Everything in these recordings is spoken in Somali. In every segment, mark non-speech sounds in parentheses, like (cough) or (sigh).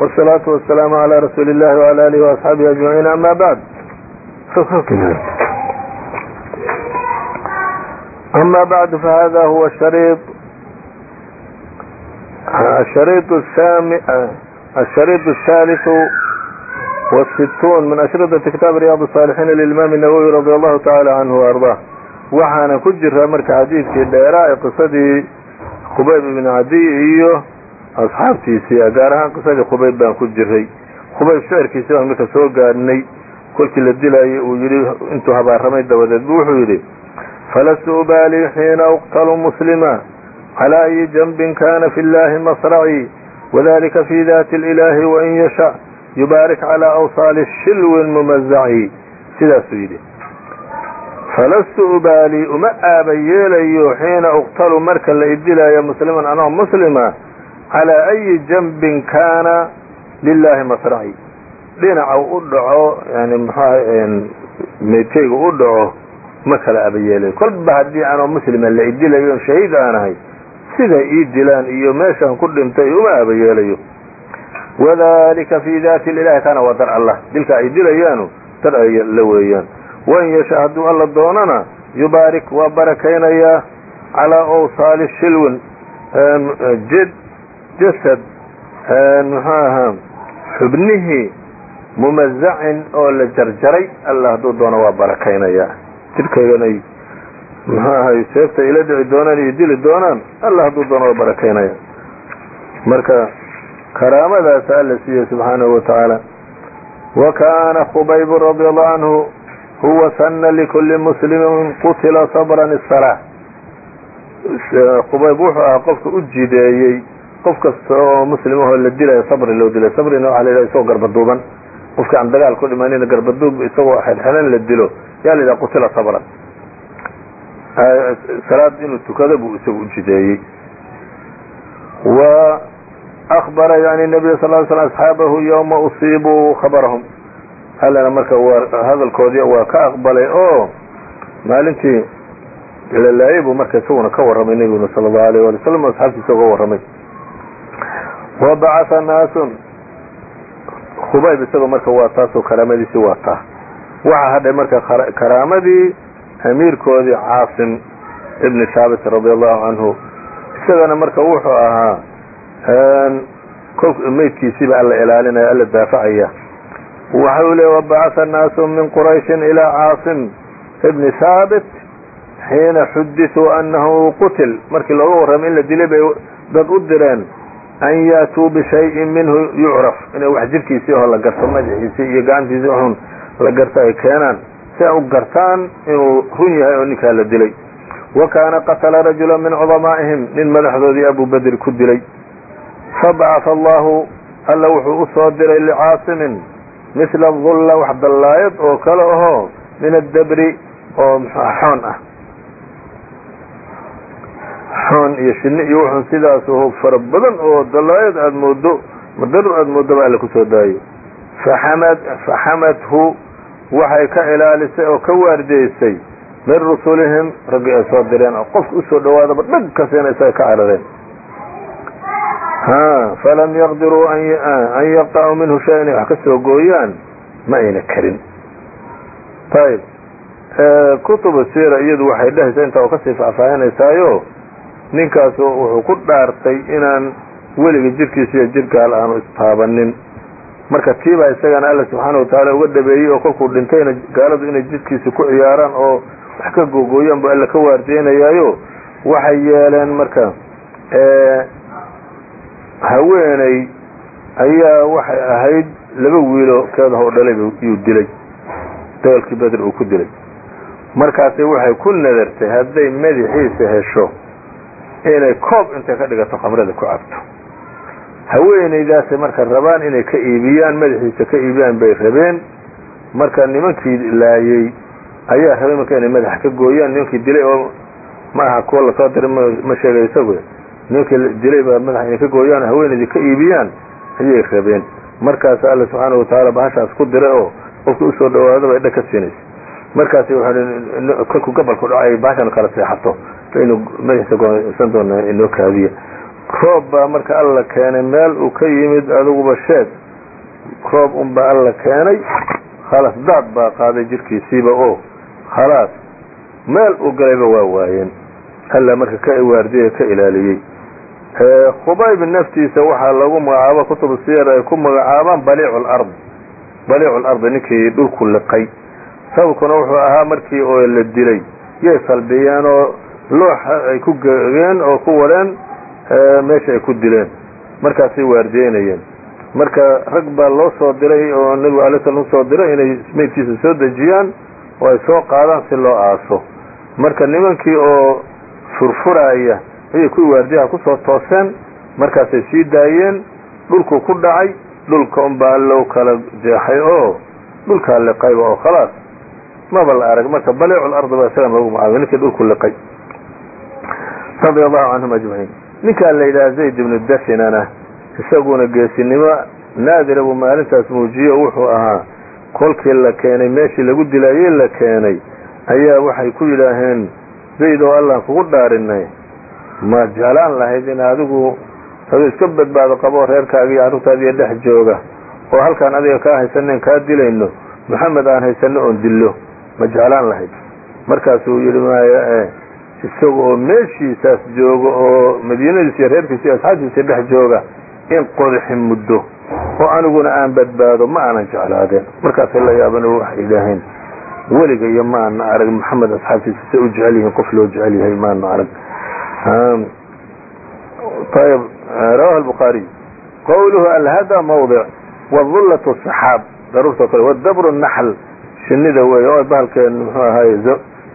والصلاaة والسلام على رsuuل اللh وعلى آله وأصحaaبه أجمعين أmا bعd أmا bعd فhذا هو الشhريط الشhريط الثالث والستون من أشhرطة kتاaب رياض الصالحين للإمام النووي رضي الله تعالى عنه وأرضاه waxaana ku jira marka xadiidkii dheeraa ee qisadii khubayb ibn cadiy iyo asxaabtiisii gaar ahaan qisadii khubayb baan ku jiray khubayb shicirkiisi baan marka soo gaarnay kolkii la dilaayay uu yidhi intuu habaaramay dabadeed buu wuxuu yidhi falastu ubaalii xiina uqtalu muslima calaa ayi janbin kana fi llaahi masracii wadalika fii daati ilaahi wain yasha yubaarik calaa awsaali shilwin mumazacii sidaasuu yidhi. Falastu ubaalii uma aaba yeelayo xiina uqtalu marka la idilaayo musliman anoo muslima calىa أyi janbin kaana lilahi masraci dhinaca u dhaco yani mxuaha meydkayga u dhaco ma kala aba yeelayo kolba haddii anoo muslima la idilayo shahiid aan ahay siday ii dilaan iyo meeshaan ku dhintay uma aba yeelayo. Wadalika fi dati ilahi kaana waa dar allah. Dilka ay dilayaanu dar ay la weeyaan. Wain yasha hadduu alla doonana yubaarik waa barakaynayaa calaa awsaali shilwin. Jid jasad muxuu ahaa xubnihii mumazacin oo la jarjaray alla hadduu doono waa barakaynayaa jidhkayganay muxuu seefta ila dhici doonaan iyo dili doonaan alla hadduu doono waa barakaynaya. Marka karaamadaasa alla siiyey subxaanahu wa wa kaana khubaybu radi allahu canhu huwa sana likuli muslimin qutila sabran الsalaa khubayb wuxuu ahaa qofka u jideeyey qof kasta oo muslimahoo la dilayo sabri loo dilay sabrina waxa la isagoo garbaduuban. Qofka aan dagaal ku dhimanina garbaduub isagoo xelxelan la dilo yaa la yidhaha qutila sabran. Salaad inuu tukado buu isagu u wa akbara yani nabiy sal ly sl asxaabahu yowma usiibuu khabarahum. Allana marka waa hadalkoodii waa ka aqbalay oo maalintii lalaayay buu marka isaguna ka warramay nebiguna sala allahu alayh wali wasalam asxaabtiisa uga warramay wa bacatha naasun khubayb isagoo marka waa taasoo karaamadiisii waa taa waxaa hadhay marka karaamadii amiirkoodii caasim ibni thaabit radi allahu canhu isagana marka wuxuu ahaa meydkiisiiba alla ilaalinaya alla daafacaya waxa uu le wabacatha naasu min qurayshin ilaa caasim ibni thaabit xiina xudisuu annahu qutil markii looga warramay in la dilay bay dad u direen an yaatuu bishayin minhu yucraf inay wax jirkiisii oo la garto madaxiisii iyo gacantiisii xun la garto ay keenaan si ay u gartaan inuu run yahay oo ninkaa la dilay wa kaana qatala rajula min cudamaa'ihim nin madaxdoodii abu bedr ku dilay fabacatha allahu alla wuxuu u soo diray licaasimin misla dulla wax dallaayad oo kale ahoo min addabri oo xoon ah xoon iyo shinni iyo wuxun sidaas fara badan oo dallaayad aada moodo madaro aada moodaba alla ku soo daayo. Faxamad faxamadhu waxay ka ilaalisay oo ka waardeysay min rusulihim raggii ay soo direen oo qofka u soo dhawaadaba dhag kasina isaga ka carareen. Falam yaqdiruu an yaqطacuu minhu shay inay wax ka soo gooyaan ma ayna karin. Ayb kutubu sira iyadu waxay dhehaysaa intaa oo ka sii faahfaahinaysaayo ninkaasu wuxuu ku dhaartay inaan weliga jirkiisa iyo jir gaal aanu istaabanin. Marka tiibaa isagana alla subxaana watacaala uga dhabeeyey oo kolkuu dhintayna gaaladu inay jidkiisa ku ciyaaraan oo wax ka googooyaan bu alla ka waardeynayaayo. Waxay yeeleen marka haweeney ayaa waxay ahayd laba wiilo keeda hoo dhalay yuu dilay. Dagaalkii beder uu ku dilay. Markaasay waxay ku nadartay hadday madaxiisa hesho inay koob intay ka dhigato khamrada ku cabto haweeneydaasay marka rabaan inay ka iibiyaan madaxiisa ka iibiyaan bay rabeen. Marka nimankii laayey ayaa rabay marka inay madaxa ka gooyaan. Nimankii dilay oo ma aha kuwa la soo diray ma sheegay isagu. Nimankii dilay baa madaxa inay ka gooyaan haweeneydii ka iibiyaan ayay rabeen. Markaas alla subxaana watacaala bahashaas ku diray oo qofkii u soo dhawaadaba idha ka siinaysa. Markaas kolkuu gabalku dhacay bahashan kala seexato baynu madaxiisa gosan doonaa inoo kaadiya roob baa marka alla keenay meel uu ka yimid adiguba sheeg. Roob unbaa alla keenay khalaas daad baa qaaday jirkiisiiba oo khalaas meel uu galayba waa waayeen. Alla marka ka waardiyey ka ilaaliyey. Khubayb naftiisa waxaa lagu magacaaba kutubu siyar ay ku magacaabaan baliicu lard baliicu lardi ninkii dhulku liqay. Sababkuna wuxuu ahaa markii oo la dilay. Yay salbiyeen oo looxa ay ku gegeen oo ku wadheen meesha ay ku dileen. Markaasay waardiyeynayeen marka rag baa loo soo diray oo nebigu alay slam u soo diray inay meydkiisa soo dejiyaan oo ay soo qaadaan si loo aaso. Marka nimankii oo furfuraaya ayay kuwii waardiyaha ku soo tooseen markaasay sii daayeen dhulkuu ku dhacay dhulka unbaa allow kala jeexay oo dhulkaa liqayba oo khalaas. Maba la arag marka baliicu ardi baa isagan loogu magacaabay ninkii dhulku liqay radia allahu canhum ajmaciin ninkaa la yidhaha zayd ibnu dafinana isaguna geesinimo naadira buu maalintaas muujiyo wuxuu ahaa kolkii la keenay meeshii lagu dilaayey la keenay. Ayaa waxay ku yidhaaheen zayd oo allaan kugu dhaarinay ma jeclaan lahayd in adigu aduu iska badbaado qabo reerkaaga iyo carruurtaadiiyo dhex jooga. Oo halkaan adiga kaa haysanen kaa dilayno. Maxamed aan haysano oon dillo. Ma jeclaan lahayd. Markaasuu yidhi maya isaga oo meeshiisaas jooga oo madiinadiisa iyo reerkiisa iyo asxaabtiisa dhex jooga in qodixi muddo oo aniguna aan badbaado ma aanan jeclaadeen markaasay la yaaban waxay yidhaaheen weliga iyo ma ana arag maxamed asxaabtiisa say u jecel yihiin qof loo jecel yahay ma ana arag ayb rawahu الbخaariي qowluhu alhada mawdic wdullaة الصaxaab daruurta kale wdabr الnaxl shinida wey oo bahalkeen mxuu ahaay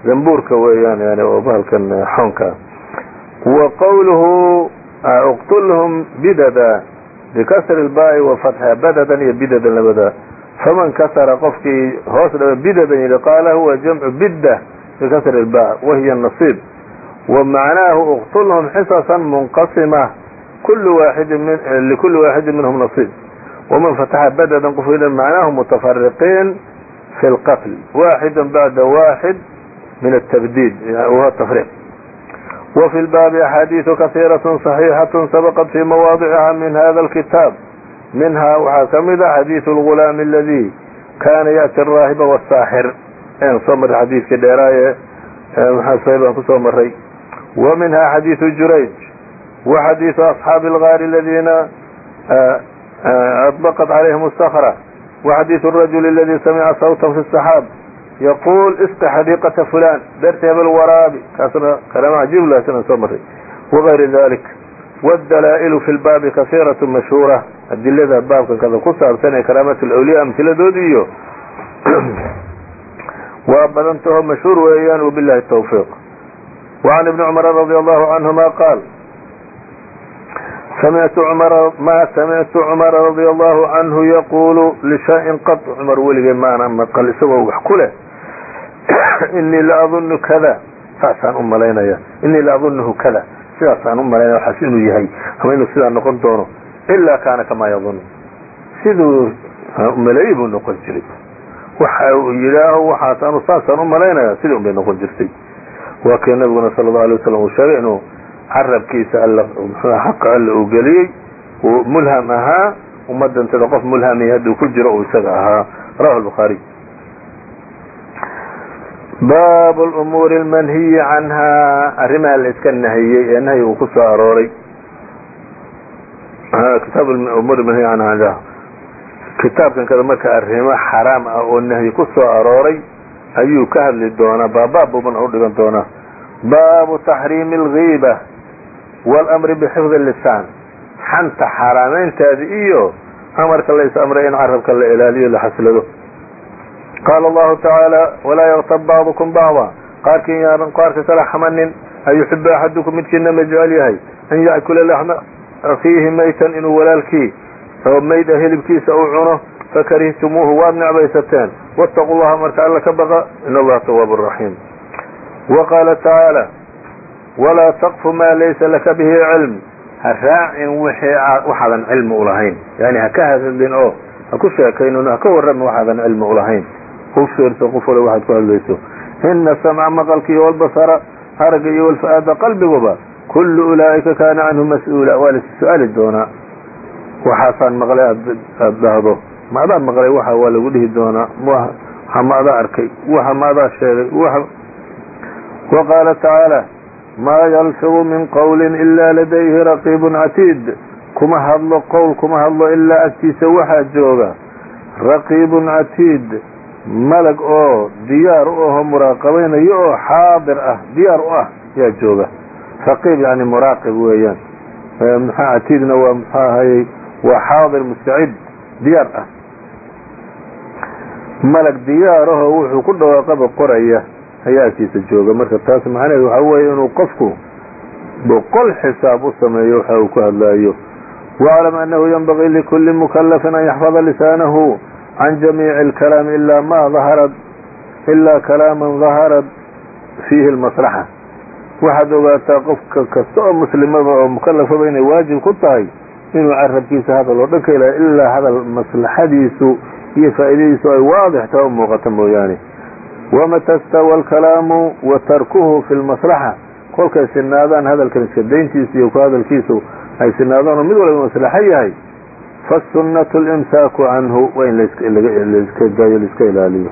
zambuurka weeyaan yani oo bahalkan eh, xonka wa qawluhu uqtulhum bidada bikasri baai wa badadan iyo bidadan labada. Faman kasara qofkii hoos dhaba bidadan yidhi qaala huwa jamcu bidda bikasri lba wahiya nasiib wa macnaahu uqtulhum xisasan munqasima likuli eh, waaxidin minhum nasiib. Waman fataxa badadan qof macnaahu mutafariqiin fi lqatl waaxida bacda waaxid من التبديد وهو التفريق وفي الباب أحاadيث كثيرة صحيحة سبقت في مواضعها من هذا الكتاب منها waxaa ka mid a xadيiث الغلام الذي كاna يأتي الراaهب والساaحر n soo maray xadiiثkii dheeraaye baan kusoo maray ومنها xadيiث jurayج وxadيiث أصحاaب الغاr الذيina أطبقت عليهم الصخرة وxadيiث الرجل الذي سمعa صوتا في السحاaب يقول اسق xديقة فلان beerta hebel waraabi kaasna kalama عجيب laakiin soo maray وغayr ذلك والدلائل في الباب كثيرة مشهورة adilada baabkan kada ku saabsan ee كراamaة الأولياء أمثiladoodi iyo waa badantaho mashhuur weeyaan وباللahi التوفيق وعن ابن عمر رضي الله عنهما قال ma سمعت عمر رضي الله عنه يقول لشhayءin qط cmar weligay maana maql isagoo wax ku leh inii laadunu kada. Saasaan u malaynaya. Inii laadunuhu kada. Sidaasaan u malaynaya waxaas inuu yahay. Ama inuu sidaa noqon doono. Ilaa kaana kamaa yadunnu. Siduu umaleeyey buu noqon jiray. Waxa uu yidhaaho waxaas anu saasaan u malaynaya sidii unbay noqon jirtay. Waa kee nabiguna sala allau alay waslam uu sheegay inuu carabkiisa all mxuu xaqa alle uu geliyey. Uu mulham ahaa. Ummaddan tada qof mulhamiy hadduu ku jiro uu isaga ahaa. Rawahu lbukhaariy baabu lumuuri almanhiyi canhaa arrimaha la iska nahiyey ee nahyi uu ku soo arooray. Kitaabu umuuri manhiyi canhaa kitaabkan kada marka arrimo xaraam ah oo nahyi ku arooray ayuu ka hadli doonaa. Baabaab buubana u dhigan doonaa. Baabu taxriimi algiiba walamri bixifdi lisaan xanta xaraamaynteeda iyo amarka la amray in carabka la ilaaliyo la xasilado qaala allahu tacaala walaa yktab bacdukum bacda qaarkiin yaanan qaarka kala xamanin ayuxibu axadukum midkiina ma jecel yahay an yaأkula laxma akiihi maytan inuu walaalkii oo mayd a hilibkiisa u cuno fakarihtumuuhu waad necbaysateen wاtaquu llaha marka alla ka baqa in allaha twaab raxiim wa qaala tacaala walaa taqfu maa laysa laka bihi cilm ha raacin waxaadan cilmi ulahayn yani ha ka hadlin oo ha ku sheekaynin ha ka warramin waxaadan cilmi ulahayn u fiirso qof wala waxaad ku hadlayso. Ina samca maqalka iyo walbasara aragga iyo walfa-aada qalbiguba kullu ulaa'ika kaana canhu mas'uula. Waa la su'aali doonaa. Waxaasaan maqlay aada dhahdo. Ma adaa maqlay waxa waa lagu dhihi doonaa. Waxa ma arkay. Waxa ma sheegay. Wa qaala tacaala maa yalfidu min qowlin ilaa ladayhi raqiibun catiid kuma hadlo qowl kuma hadlo ilaa agtiisa waxaa jooga. Raqiibun catiid malag oo diyaar u aho muraaqabaynayo oo xaadir ah diyaar u ah yaa jooga. Raqiib yani muraaqib weeyaan. Maxaa catiidna waa muxuu ahayey waa xaadir mustacid diyaar ah. Malag diyaar ahoo wuxuu ku dhawaaqaba qoraya ayaa jooga. Marka taas macnaheed waxaa weeye inuu qofku boqol xisaab u sameeyo waxa uu ku hadlaayo. Waclam annahu yanbagii likulli mukalafin an yaxfada lisaanahu can jamiici alkalaami ilaa ma daharad ilaa kalaaman daharad fiihi lmaslaxa waxaad ogaataa qofka kasta oo muslimaba oo mukalafaba inay waajib ku tahay inuu carabkiisa hadal oo dhan ka ilaha ilaa hadal maslaxadiisu iyo faa'iidadiisu ay waadix taha u muuqato mooyaane wamata stawa alkalaamu wa tarkuhu fi lmaslaxa kolkay sinaadaan hadalkan iska dayntiisa iyo ku hadalkiisu ay sinaadaan oo mid walba maslaxo yahay faasunnatu alimsaaku canhu waa in laiska dayo laiska ilaaliyo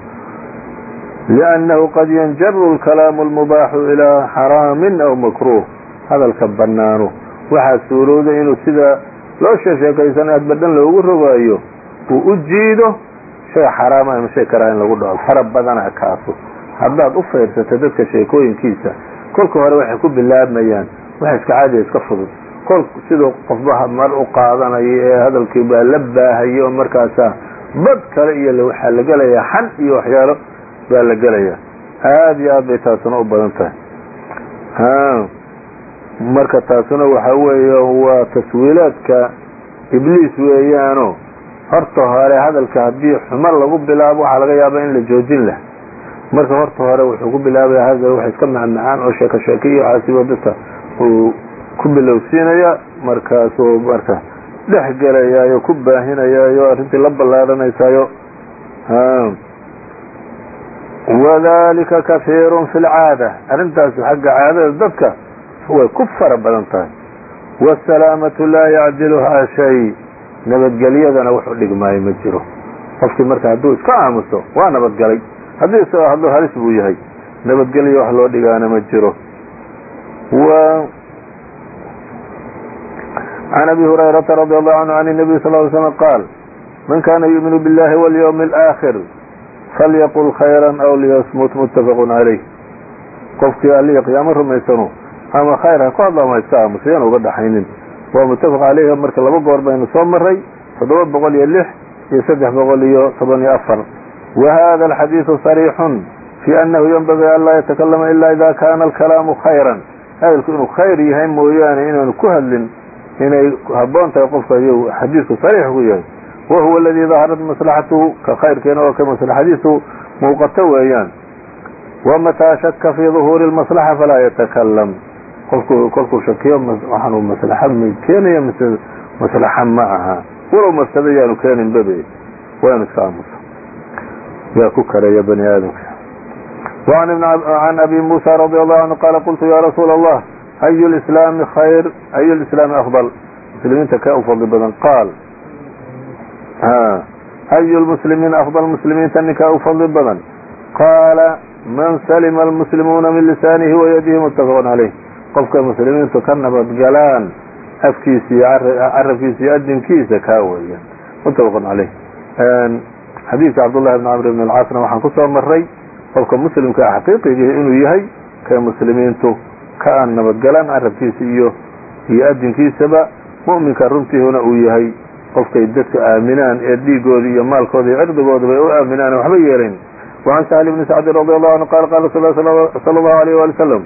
liannahu qad yanjaru alkalaamu almubaaxu ilaa xaraamin aw makruuh hadalka bannaano waxaa suurowda inuu sida loo sheesheekaysan aad badhan loogu rogaayo uu u jiido shay xaraama ama shay karaa in lagu dhaco fara badana kaaso haddaad u fayrsato dadka sheekooyinkiisa kolka hore waxay ku bilaabmayaan waxa iska caadiya iska fudud kol siduu qofba mar u qaadanayo ee hadalkii baa la baahayo markaasaa bad kale iyo waxaa la gelayaa xan iyo waxyaalo baa la gelayaa aada iyo aad bay taasuna u badan tahay. Marka taasuna waxaa weeye waa taswiilaadka ibliis weeyaano. Horta hore hadalka haddii xumo lagu bilaabo waxaa laga yaaba in la joojin lah marka horta hore wuxuu ku bilaabaya hadal wax iska macmacaan oo sheeko sheeke iyo waxaasiba dadka uu ku bilowsiinaya markaasuu marka dhex gelayaayo ku baahinayaayo arrintii la ballaadhanaysaayo wadalika kahiirun fi lcaada arrintaasi xagga caadada dadka way ku fara badan tahay. Waasalaamatu laa yacdiluhaa shay. Nabadgelyadana wuxu dhigmaayo ma jiro. Qofkii marka hadduu iska aamuso waa nabadgalay haddii isagoo hadlo halis buu yahay nabadgelyo wax loo dhigaana ma jiro can abi hurayraa radi allahu canhu can nabiy sal ly slm qaal man kana yuuminu billahi walyowmi alaakhir falyaqul khayran aw liyasmut muttafaqun calayh qofkii alliya qiyaamo rumaysano ama khayr ha ku hadlo ama iska aamuso yan uga dhaxaynin waa muttafaq caleyh marka laba goor baynu soo maray toddoba boqol iyo lix iyo saddex boqol iyo toban iyo afar wa hada alxadiidu sariixun fii annahu yenbagii an laa yatakalama ila ida kana alkalaamu khayran hadalku inuu khayr yahay mooyaane inaanu ku hadlin inay haboon tahay qofka ayuu xadiidku sariix ku yahay. Wa aladii daharat maslaxatuhu ka khayrkeena oo ka maslaxadiisu muuqato weeyaan. Wamataa shaka fii duhuuri lmaslaxa falaa yatakalam qofku kolkuu shakiyo waxaanu maslaxa keenaya mise maslaxa ma aha. Walow mafsado yaanu keenin babe waanu iska aamusa yaa ku karaya bani aadamka. Waan abi muusa radi allahu anhu qaala qultu ya rasuula allah أي الإسلام خyر أي الإسلام أفضل مسلimiinta ka u fadli badan qاal أي المسلمين أفضل مسلimiinta ninka u fadli badan qاala man سلم المسلمuuna min لسانihi ويdه متفق عaليه qofka مسلimiintu ka nabadgalaan afkiisa iyo carabkiisa iyo adinkiisa kaa weeyaan متفق عaليه xadiidka cabdاللahi بن cمر بن الcاaصna waxaan kusoo maray qofka muslimka ah xaqiiqigii inuu yahay ka muslimiintu ka aan nabadgalaan carabkiisa iyo iyo adinkiisaba mu'minka runtiihuna uu yahay. Qofkay dadka aaminaan ee dhiiggoodii iyo maalkooda iyo cirdigoodaba ay u aaminaan waxba yeelayn wacan sahli bni sacdi radi allahu anhu qaala qala rasul sala allahu alayh waali wasalam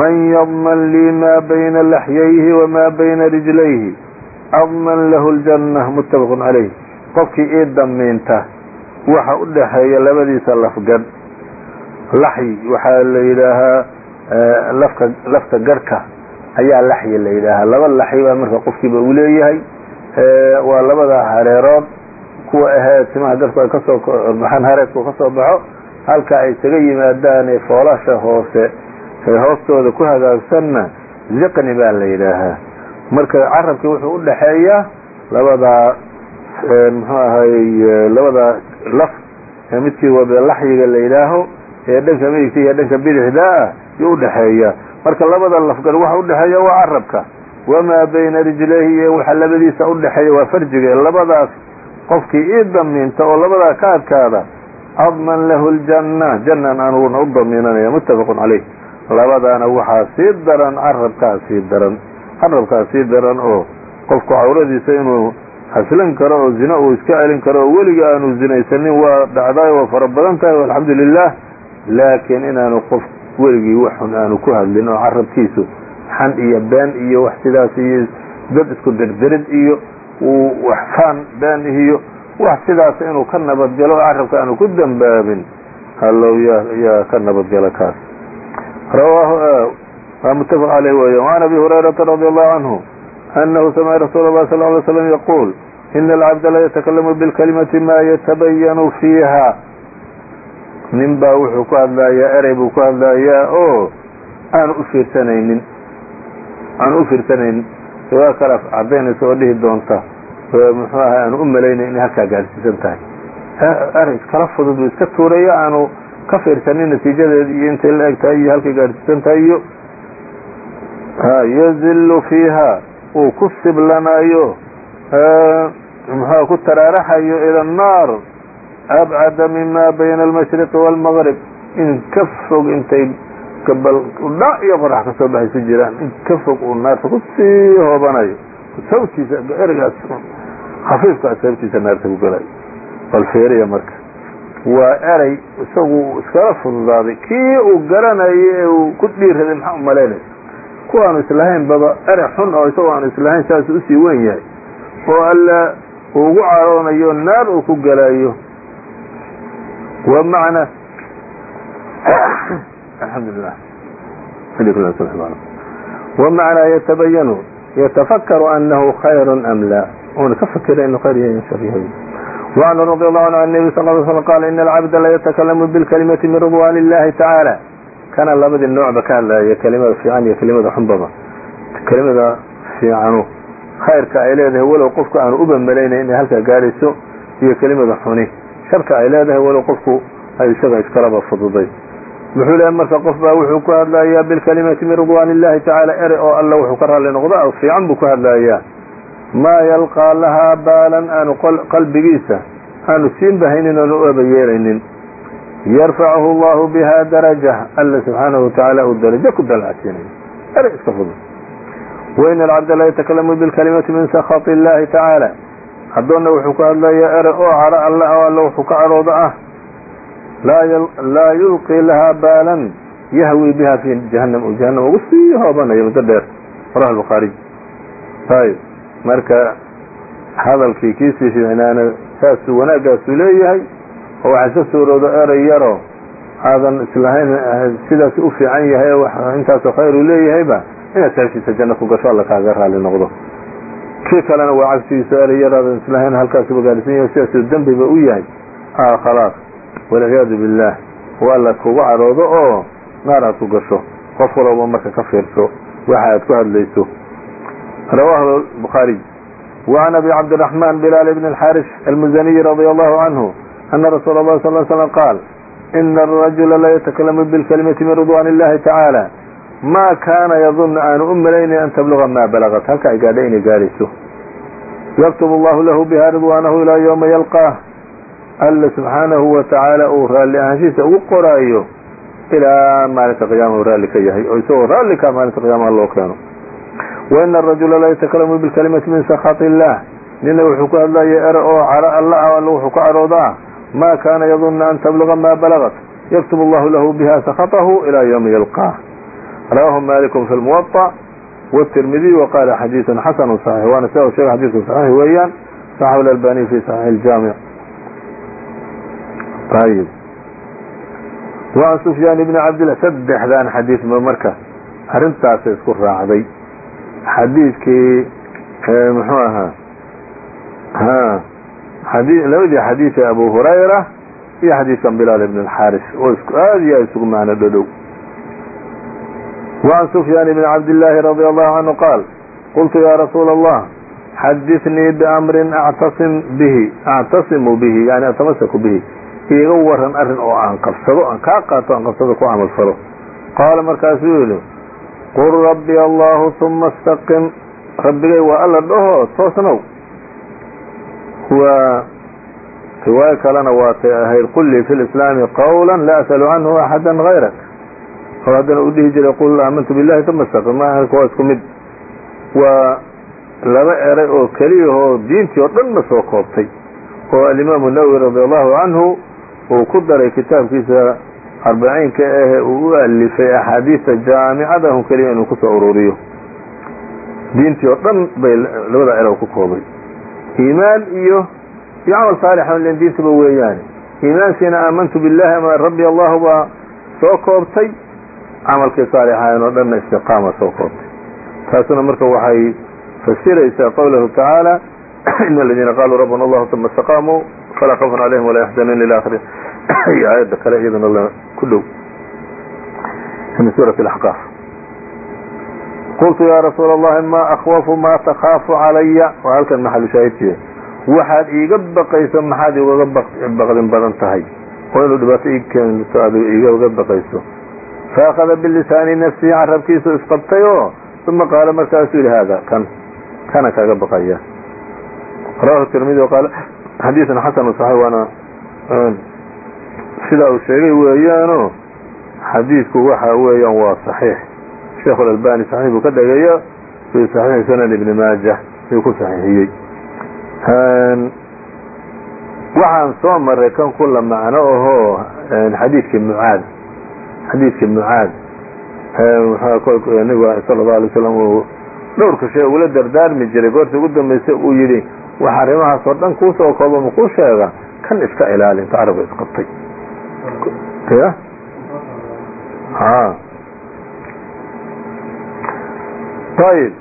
man yadman lii maa bayna laxyayhi wamaa bayna rijlayhi adman lahu ljanna muttafaqun calayh qofkii ii damiinta waxa u dhexeeya labadiisa lafgadh laxy waxaa la yidhaahaa lafta garhka ayaa laxyi la yidhaahaa. Laba laxyi baa marka qofkiiba uu leeyahay. Waa labada hareerood. Kuwa ahee timaha garhku ay ka soo baxaan hareedku ka soo baxo? Halka ay isaga yimaadaan ee foolasha hoose. Ee hoostooda ku hagaagsanna ziqni baa la yidhaahaa. Marka carabkii wuxuu udhaxeeyaa labadaa muxuu ahay labadaa laf. Midkii wada laxyiga la yidhaaho ee dhanka midigta iyo dhanka bidixda ah yuu udhaxeeyaa marka labada lafgal waxa udhaxeeya waa carabka wamaa bayna rijlayhi iyo waxa labadiisa udhaxeeya waa farjiga labadaas qofkii ii damiinta oo labadaa ka adkaada adman lahu ljanna jannan anuguna u damiinanaya muttafaqun calayh. Labadaana waxaa sii daran carabkaa sii daran. Carabkaa sii daran oo qofku cawradiisa inuu haslan karo oo zina uu iska celin karo oo weliga aanu zinaysanin waa dhacdaay waa fara badan tahay alxamdu lilah laakiin inaanu qof weligii wax xun aanu ku hadlin oo carabtiisu xan iyo been iyo wax sidaas iyo dad isku derderid iyo waxfaan been iyo wax sidaas inuu ka nabadgalo carabka aanu ku dambaabin. Hallow yaa ka nabadgalo kaas. Rawaahu eh, waa mutafaq caleyh weeya waan abi hurayrata radi allahu canhu annahu samca rasuul اllahi sal ly slm yaquul ina alcabda la yatakalamu bilkalimati ma yatabayanu fiiha nin baa wuxuu ku hadlayaa erey buu ku hadlayaa oo aan u fiirsanaynin aan u kale cadaynaysa oo dhihi doonta muxuu ahay aanu u inay halkaa gaadhsiisan tahay. Erey iskala fudud buu iska tuuraya aanu ka fiirsanin natiijadeeda iyo intay la eg tahay iyo halkay gaadhsiisan tahay iyo yazilu fiiha uu ku siblanayo muxua ku taraaraxayo ila الnaar abcada mima bayna almashriqi wاlmaqrib in ka fog intay dha iyo qorax ka soo baxaysu jiraan in ka fog uu naarta ku sii hoobanayo sababtiisa ergaas khafiifkaa sababtiisa naarta ku galayo bal feeriya marka waa erey isagu iskala fududaaday kii uu garanayay ee uu ku dhiiraday maxaa u malaynaysa kuwa aanu islahayn baba erey xun oo isagoo aanu islahayn saasuu u sii wen yahay oo alla uu ugu caroonayo naar uu ku galayo ومعنى الحمد لله ومعنى يتبين يتفكر أنه خير أم لا una ka fakira inu khayr yahay shar yahay وعنه رضي الله عنه عن النبي صلى الله عليه وسلم قال إن العبد la يتكلم بالكلمة من رضوان اللahi تعالى kana labadii noocba ka hadlaya kelimada fiican iyo kelimada xunbaba kelimada fiicanu khayrka ay leedahay walow qofku aanu uba malaynayn inay halkaa gaadhayso iyo kelimada xuni sharka ay leedahay walow qofku ay isaga iskalaba fududay. Wuxuu leeyahy marka qof baa wuxuu ku hadlayaa bilkalimati min ridwaan illahi tacaala ere oo alla wuxuu ka raalli noqda o fiican buu ku hadlayaa maa yalqaa lahaa baalan aanu qalbigiisa aanu siinba haynin oonu u aba yeelaynin yarfacahu allahu biha daraja alla subxaanahu watacaala uu darajo ku dalacsiinayo ere iska fudud wain alcabda la yatakalamu bilkalimati min sakati illahi tacaala addoonna wuxuu ku hadlayaa ere oo caro alla oo alla wuxuu ka carooda ah. Laa yulqii lahaa baalan yahwi biha fi jahannam. Oo jahannam ugu sii hoobanayo muddo dheer. Rawahu lbukhaariy ayb marka hadalkii kiisii fiicnaana saasuu wanaaggaasuu leeyahay oo waxaa iska suurooda erey yaro aadan islahayn sidaas u fiican yahay intaasoo khayr uu leeyahayba inaad saashiisa janno ku gasho alla kaaga raali noqdo kii kalena waa cagsigiisa erey yar aadan islahayn halkaasuba gaadhisan yahay sidaasuu dembiba u yahay khalaas walciyaadu billaah waa la kugu caroodo oo naar aad ku gasho qof walaba marka ka fiirso waxa aad ku hadlayso rawaahu bukhaariy وعn abi cabdالرحمن بلال بن الحارث المزني رضي الله عنه أن رsuuل الله صلى اه سلم قال إن الرجل la yتكلم بالكلمة من رضوان اللhi تعالى maa kaana yadunnu aanu u malaynayn an tabluga maa balagat halka ay gaadha inay gaadhayso. Yaktubu allahu lahu biha ridwaanahu ilaa yowma yalqaah alla subxaanahu watacaala uu raalli ahaanshiisa ugu qoraayo ilaa maalinta qiyaamahu raalli ka yahay. Oo isagoo raallika maalinta qiyaamaha loo keeno. Waina arajula la yatakalamu bilkalimati min sakhati illaah nina wuxuu ku hadlaya ere oo caro alla ah alla wuxuu ka caroodaa. Maa kaana yadunnu an tabluga maa balagat yaktubu allahu lahu biha sakhatahu ilaa yowma yalqaah rawahu maliku fi lmuwaطa wالtirmidiy waqala xadiiثu xasanu صaxiix waana sida u sheega xadiidku saxiix weeyaan saxahu اlalbani fi saxiix اljamic ayb وعn سفyaan بn cabdillah saddexdan xadiid ba marka arrintaasa isku raacday xadiidkii muxuu ahaa labadii xadiiثe abu hurayra iyo xadiidkan bilaal ibn الxaris oo aad iyo aad isugu macno dhodhow وعن سفyان بن عبد اللh رضي الله عنه قال قلت يا رsuuل الله xdثنيi بأمر اعتصم bه اعتصم bه يعني أتمسك bه iiga waran arin oo aan qabsado aan kaa qaato aan qabsado ku camal falo qaala markaasuu yihi qul ربي الله ثuma اsتقم rabbigay waa alla dhaho toosnow waa riwaayo kalena waatay ahayd qul lii في الإسلام qwلا la أsأل عanه أحada غayrك oo haddana u dhihi jiray qul aamantu billahi uma staqim maaha waa isku mid waa laba eray oo keliyahoo diintii oo dhanna soo koobtay oo alimaamu nawowi radi allahu canhu uu ku daray kitaabkiisa arbaciinka ahe uu u alifay axaadiista jaamicadahun keliya inuu ku soo ururiyo. Diintii oo dhan bay labada erow ku koobay iimaan iyo iyo camal saalixan diintaba weeyaane iimaankiina aamantu billahi ama rabbi allahu baa soo koobtay camalkii saalixahayn oo dhanna istiqaama soo koobtay. Taasuna marka waxay fasiraysaa qowlahu tacaala (clears throat) in aladiina qaluu rabbuna allah uma istaqaamuu falaa khawfun calayhim walaa yaxzanuun ila akhiri (clears throat) iyo aayadda kale iyadana la ku dhow. Min suurati axqaaf qultu ya rasuula allahi ma akhwafu ma takhaafu calaya waa halkan maxalu shaahidkiya waxaad iiga baqayso maxaad igaga baqdin badan tahay. Oo inuu dhibaato ii keento aad igaga baqayso faakada bilisaani nafsihi carabkiisu isqabtay oo uma qaala markaasuu yihi hada kan kana kaga baqaya rawahu tirmidi qaal xadiian xasanu sax waana sidaa uu sheegay weeyaano xadiidku waxa weeyaan waa saxiix sheekhu lalbani saxiix buu ka dhageeya fii saxiixi sunan ibni maaja ayuu ku saxiixiyey waxaan soo maray kan kula macno ahoo xadiidkii mucaad xadiidkii mucaad nabigu sala allau alay slam uu dhowrka shay ugula dardaarmi jiray. Goortii ugu dambaysay uu yidhi wax arrimahaas oo dhan kuusoo kooba ma kuu sheega? Kan iska ilaali inta carabka isqabtay ya a ayib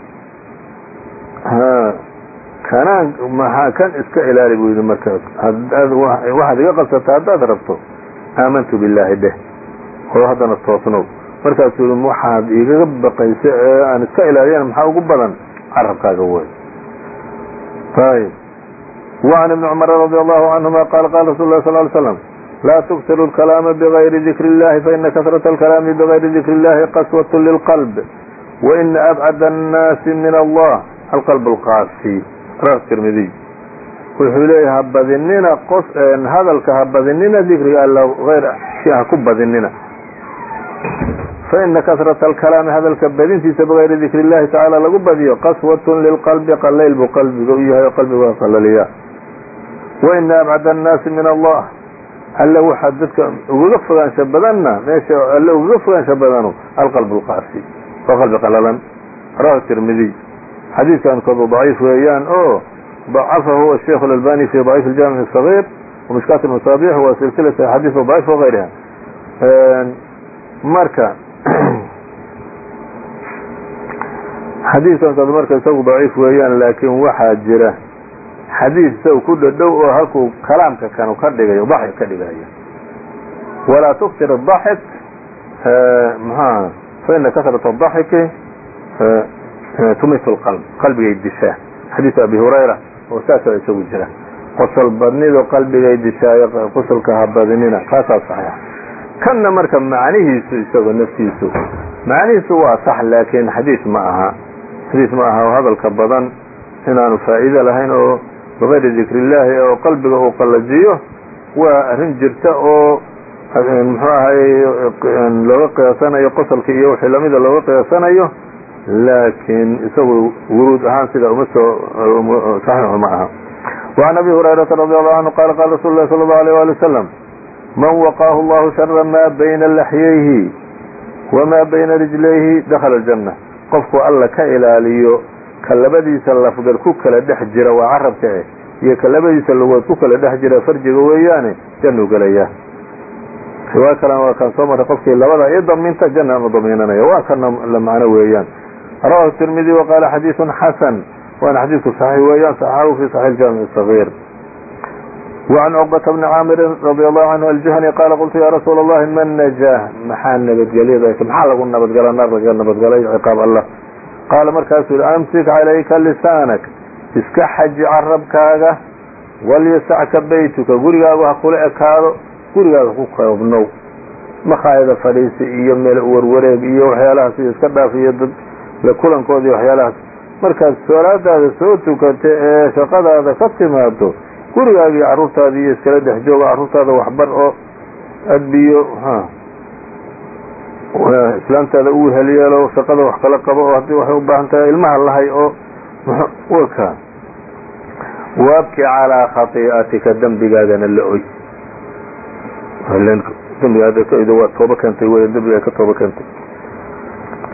kanaan maxaa kan iska ilaali buu yidhi markaas. Waxaad iga qabsata haddaad rabto aamantu billaahi dheh oo haddana toosnow markaasuu yidhi waxaad igaga baqaysa ee aan iska ilaaliyana maxaa ugu badan carabkaaga wey ayb وعn iبn cmr radي allahu canهuma qaala qala rasul lah sl ly slam laa tuktiru اlkalaama bغayri dikri اllahi faina kasraة اlkalaami bغayri dikri اllahi qaswaة lilqlb waina abcad الnaasi min allah alqlb اlqaasi rawahu tirmidiy wuxuu leeyahy ha badinina qos hadalka ha badinina dikriga alla ayr si ha ku badinina faina kasrata alkalaami hadalka badintiisa bigayri dikri illahi tacaala lagu badiyo qaswatun lilqalbi qalayl buu qalbiga u yahay oo qalbiga waa qalaliyaa waina abcada annaasi min allah alle waxaa dadka ugaga fogaansha badanna meesha alle ugaga fogaansha badanu alqalb lqaasi waa qalbi qalalan rawahu tirmidiy xadiidkan daciif weeyaan oo dacafahu asheikh alalbani fi daciif aljaamic asagir wamishkaat almasaabiix wa silsilata axaadiis daciif wagayriha marka xadiidkan kad marka isagu daciif weeyaan laakiin waxaa jira xadiid isaw ku dhadhow oo halkuu kalaamka kanu ka dhigayo daxik ka dhigayo. Walaa tuktir daxik maxaa faina kasrata daxiki tumitu lqalb qalbigay dishaa. Xadiisu abi hurayra oo saasoo isagu jira. Qosol badnidu qalbigay dishaayo qosolka habadnina taasaa saxiixa kanna marka macnihiisu isagoo naftiisu macnihiisu waa sax laakiin xadiis ma aha xadiis ma aha oo hadalka badan inaanu faa'iido lahayn oo bغayri dikri اllahi oo qalbiga uu qalajiyo waa arrin jirta oo muxuu ahay looga qiyaasanayo qosolka iyo wixii lamida looga qiyaasanayo laakiin isagu wuruud ahaan sida uma soo saxiixu ma aha وعn abi هurayرaةa رadي الله عanهu qala qala rasul الlahi slى الlه عليه وaلي وsلم man waqaahu allahu shara maa bayna laxyayhi wamaa bayna rijlayhi dakhala aljanna qofku alla ka ilaaliyo ka labadiisa lafdar ku kala dhex jira waa carabka iyo ka labadiisa lugood ku kala dhex jira farjiga weeyaane jannu gelayaa riwaayo kalena waa kaan soo marray qofkii labada i daminta janna ama damiinanaya waa kana la macno weeyaan rawahu tirmidi waqaala xadiidun xasan waana xadiidku saxiix weeyaan saxaahu fi saxiix jaamic sagiir وعن cقبة بن cاmr رضي الله عنه الجhني qال qلtu ya رsuuل اللhi mن نجاة maxaa nabadgelyada maxaa lagu nabadgala naar laga nabadgalay ciqاab allah qaala markaasuu yihi أmsik عalayka لساaنك iska xaji carabkaaga walyasacka baytuka gurigaagu ha kula ekaado gurigaaga ku koobnow makhaayada fadhiisi iyo meel warwareeg iyo waxyaalahaas iyo iska dhaaf iyo dad la kulankooda iyo waxyaalahaas markaad salaadaada soo tukata ee shaqadaada ka timaado gurigaagii caruurtaadii iyo iskala dhex jooga caruurtaada waxbar oo adbiyo islaamtaada u heliyeelo shaqada wax kala qabo oo haddii waxay u tahay ilmaha lahay oo waka waabki calaa khatii'atika dembigaagana la oy. Dmbigaaada waa tooba keentay wey dembigaa ka tooba keentay.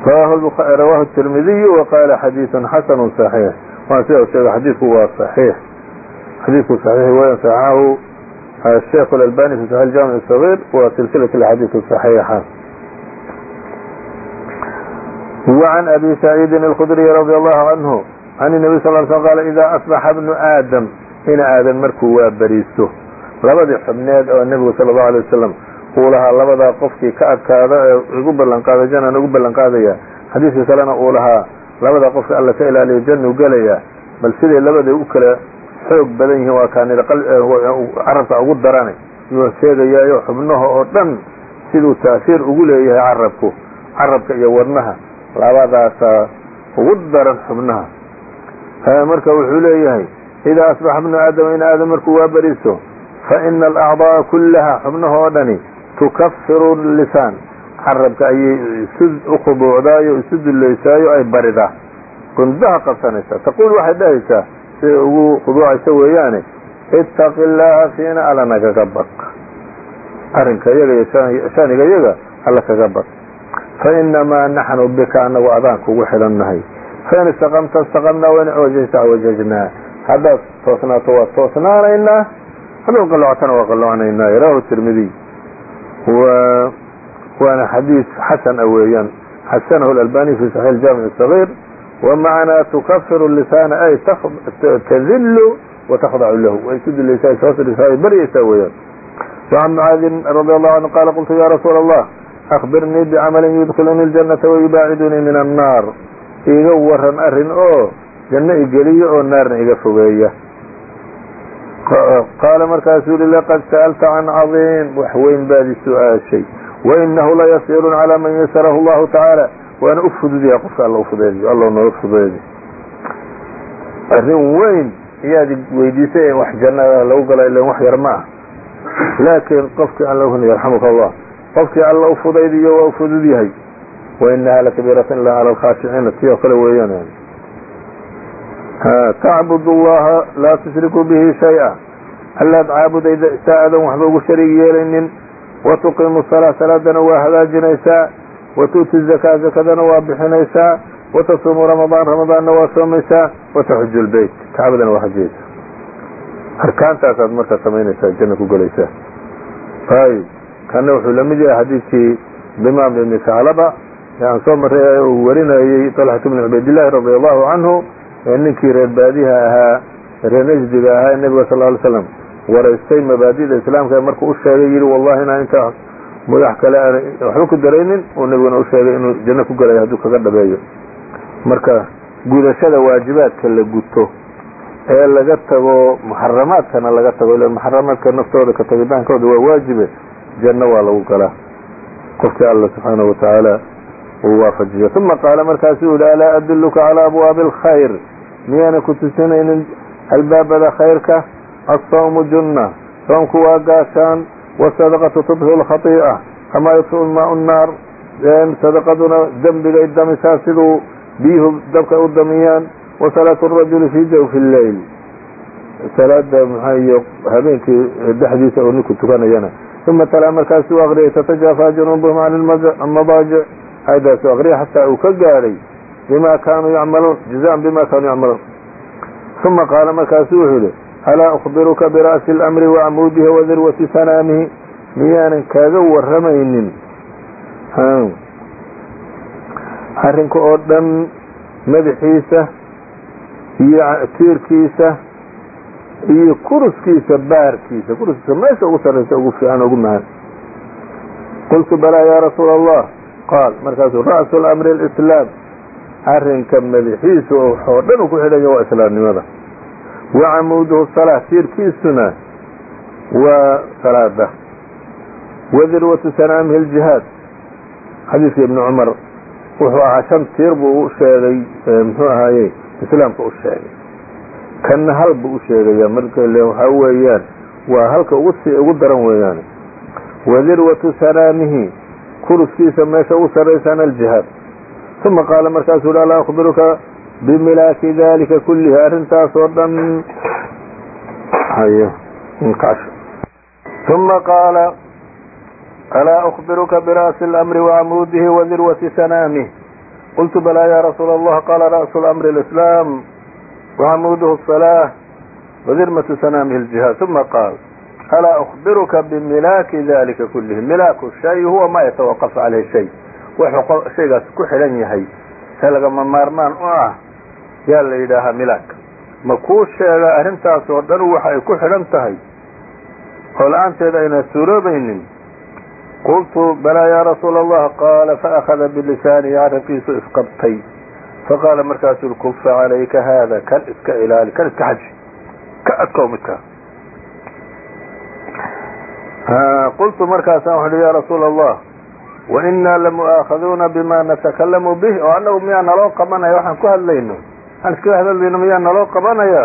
Rawaahu tirmidiyu waqaala xadiidu xasanu صaxiix waa sida sheega xadiidku waa صaxiix xadiidku صaxiix weyan صaxaxahu الشheikh الألbani fi صaحيح الجامع الصغير wa silsilaة الxadiiث الصaحيixa وعن أbي سعيidi الخdري رضي الله عنه عن النبي صل ل sل qال إida أصبح بن aadم in aadan markuu waa beriisto labadii xubneed oo nebigu salى الlaه عليه wasalam uu lahaa labadaa qofkii ka adkaada ee igu ballan qaada janaan ugu ballan qaadaya xadiidka kalena uu lahaa labadaa qofka alla ka ilaaliya jannu gelaya bal siday labaday u kala xoog badan yihiin waa kaanida carabka ugu darane yuu sheegayaayo xubnaha oo dhan siduu taasiir ugu leeyahay carabku carabka iyo wadnaha. Labadaasaa ugu daran xubnaha. Marka wuxuu leeyahay idaa asbaxa bnu aadama in aadam markuu waa beriso faina alacdaa'a kullaha xubnaha oo dhani tukafiru lisaan. Carabka ayay isu ukhuduucdaayo isu dullaysaayo ay baridaa. Gundaha qabsanaysaa. Taquul waxay dhahaysaa sida ugu khuduucaysa weeyaane ittaqi illaaha fiina alla nagaga baq. Arrinka iyaga iyo shaniga iyaga alla kaga baq. Fa inamaa naxnu bika anagu adaan kugu xidhannahay fain istaqamta istaqamnaa wain cawajajta cawajajnaa haddaad toosnaato waa toosnaanaynaa haddaad qalloctana waa qallocnaynaa yaraahu tirmidiy waana xadiis xasan a weeyaan. Xasanahu alalbani fi saxiix jaamic sagiir wamacnaa tukafiru lisaana ay tadilu watakdacu lahu way isu dilaysaa hoos dhisaa baryaysaa weeyaan وعن معاadin رضي الله عنه qال qلtu ya رsuul الله أخبirnii بcmل يدkilnii الجنة ويbaacidnii min الناar iga waran arin oo janno igeliyo oo naarna iga fogeeya qaala markaasuu yihi laqad sa'alta can caظiim wax weyn baad i su-aashay wainahu layasiru calى man yasarahu اllahu tacaala waana u fududyaha qofka alla ufudeediyo alla nooga fudeedi. Arrin weyn ayaad weydiisay wax jannada lagu gala ilan wax yar ma ah laakiin qofkii alla yarxamuka allah qofkii alla u fudaydiyo waa u fudud yahay. Wainaha lakabiiratan ila cala alkhaashiciina tii oo kale weeyaan tacbud اllaha laa tushriku bihi shayئa allaad caabudayda saa adan waxba ugu shariig yeelaynin watuqiimu salaa salaadana waa hagaajinaysaa watu'ti zakaa zakadana waa bixinaysaa watasuumu ramadaan ramadaanna waa soomaysaa wataxuju lbeyt kacbadana waa xajiyaysaa arkaantaasaad markaa samaynaysaa janna ku gelaysaa ayb kana wuxuu la mid yahay xadiidkii bimaam ibni saclaba ee aan soo marray uu warinayey طalxat bni cubaydillahi radi allahu canhu ee ninkii reer baadiha ahaa reer najdiga ahaa ee nebiga sal ly slam waraystay mabaadida islaamka markuu u sheegay yidhi wallahi inaan intaa madax kale aana waxba ku daraynin uu nabiguna u sheegay inuu janno ku galayo hadduu kaga dhabeeyo. Marka gudashada waajibaadka la guto ee laga tago muxaramaadkana laga tago ila muxaramaadka naftooda ka tagitaankooda waa waajibe janno waa lagu galaa. Qofkii alla subxaanahu watacaala uu waafajiyo uma qaala markaasu yihi alaa adilluka calaa abwaabi alkhayr miyaana kutusinaynin albaabada khayrka? Asawmu junna. Soomku waa gaashaan wasadaqatu tudhiru lkhaii'a kamaa yudfiu maau nnaar sadaqaduna dembigaay damisaa siduu biyuhu dabka u damiyaan wasalaatu rajuli fii jawfi lleyl salaada maxaaiyo habeenkii dhexdiisa oo ninku tukanayana uma talaa markaasuu akriyay tatajaafa januubuhum can mabaajic aayadaasuu akriya xataa uu ka gaadhay bima kaanuu yacmaluun jazaan bima kaanuu yacmaluun uma qaala markaasuu wuxuu yihi alaa ukhbiruka bira'si اlamri wacmuudihi wadirwati sanaamihi miyaanan kaaga waramaynin arrinka oo dhan madaxiisa iyo tiirkiisa iyo kuruskiisa baarkiisa kuruskiisa meesha ugu sarraysa ugu fiican ugu mahan qultu balaa yaa rasuula allah qaal markaasuu ra'su amri اlislaam arrinka madaxiisa oo dhan uu ku xidhaya waa islaamnimada wa camuuduhu salaa tiirkiisuna waa salaada. Wa dirwatu sanaamihi aljihaad xadiidka ibni cumar wuxuu ahaa shan tiir buu u sheegay muxuu ahaaye islaamka u sheegay. Kanna hal buu u sheegaya marka waxaa weeyaan waa halka ugu si ugu daran weeyaan. Wa dirwatu sanaamihi kuruskiisa meesha ugu sarraysana aljihaad uma qaala markaasuu hi alaa akhbiruka bimilaaki dalika kullihi arrintaas oo dhan uma qaala alaa أخbiruka برأس الأمر وعmuudihi وdirوaةi سناamه qلtu balaa ya rasuul الlah qala رأس الأمر الإسلام وعmuuduه الصلاة وdirmaة سناamه الجهاad ثuma qaal alaa أخbiruka bmilaaki dalika kulihi milaaku shay huwa ma yatawaqف عaleyh shay wuxuu shaygaas ku xidhan yahay ee lagama maarmaan u ah yaa la yidhaahaa milaak ma kuu sheega arrintaas oo dhan waxa ay ku xidhan tahay. Oo la'aanteeda ayna suuroobaynin qultu balaa yaa rasuula allah qaala faأkhada bilisaanihi carabkiisu isqabtay. Faqaala markaasuu kufa calayka haada kan iska ilaali kan iska xaji ka adkow midkaa qultu markaasaan wuxu uhi ya rasuula allah wainaa lamu'aakhaduuna bima natakalamu bih oo annagu miyaa naloo qabanaya waxaan ku hadlayno aan iskaga hadlayno miyaa naloo qabanaya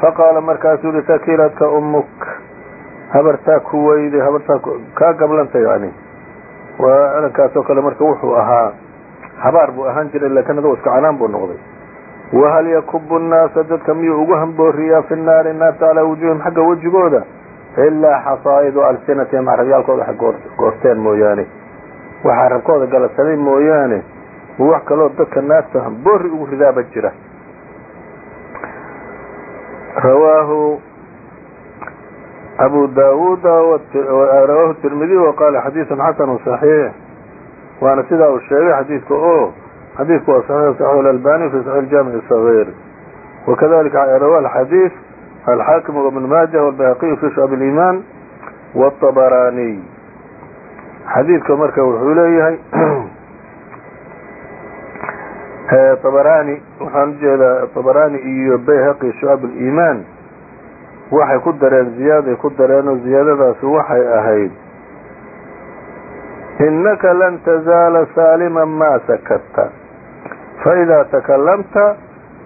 faqaala markaasuu yihi takiladka umuk habartaa ku weyday habartaa kaa gablanta yani waa cilankaas oo kale marka wuxuu ahaa habaar buu ahaan jiray laakiin adoo iska canaan buu noqday. Wahal yakubu nnaasa dadka miyuu ugu hambooriyaa fi naari naarta calaa wujuuhim xagga wejigooda? Ilaa xasaa'idu alsinatihim carabyaalkooda wax goorteen mooyaane. Wax carabkooda galabsaday mooyaane wax kaloo dadka naarta hamboori ugu ridaaba jira rawaahu abu dawuuda rawaahu tirmidiy waqaala xadiiثun xasanu صaxiix waana sidaa uu sheegay xadiidka oo xadiidku waa صaxiix صaxiix اlalbani fi saxiix jaamiع الصغيr wakadalika rawa xadiiث alxaakim wbn maaja wاlbayhaqiyu fi shucab اliiman wالطabaraniy xadiidka marka wuxuu leeyahay (clears throat) brani waxaan u jeedaa brani iyo bayhaqi shucaab اliimaan waxay ku dareen ziyaaday ku dareen oo ziyaadadaasi waxay ahayd inaka lan tazaala saalima ma sakata faidaa takalamta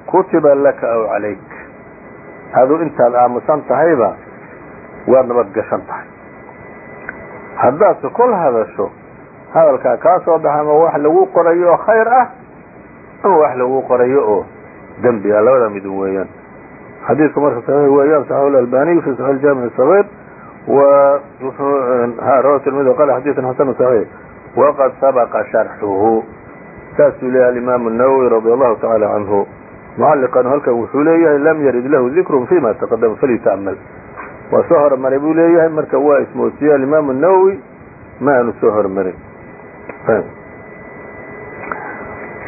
kutiba laka aw calayk. Aduu intaad aamusan tahayba waad nabad gashan tahay. Haddaad se hadasho hadalkaa kaa soo baxa ama wax lagu qorayo oo khayr ah ama wax lagu qorayo oo dembi ah labada midun weeyaan xadiidku marka صaxiix weeyaan صaxiix اأlbaniy fi صaxiح jaamiع الصغيr rawa tirmidi qala xadiiثun xasanu صaxiix waqad sabaqa sharxuhu saasuu leeyahay alimaamu الnawowi radi allahu taعala canhu mucaliqan halkan wuxuu leeyahay lam yarid lahu dikru fima taqadama falyta'mal waa soo hormaray buu leeyahay marka waa ismoodsiye alimaamu الnawowi ma aanu soo hormarin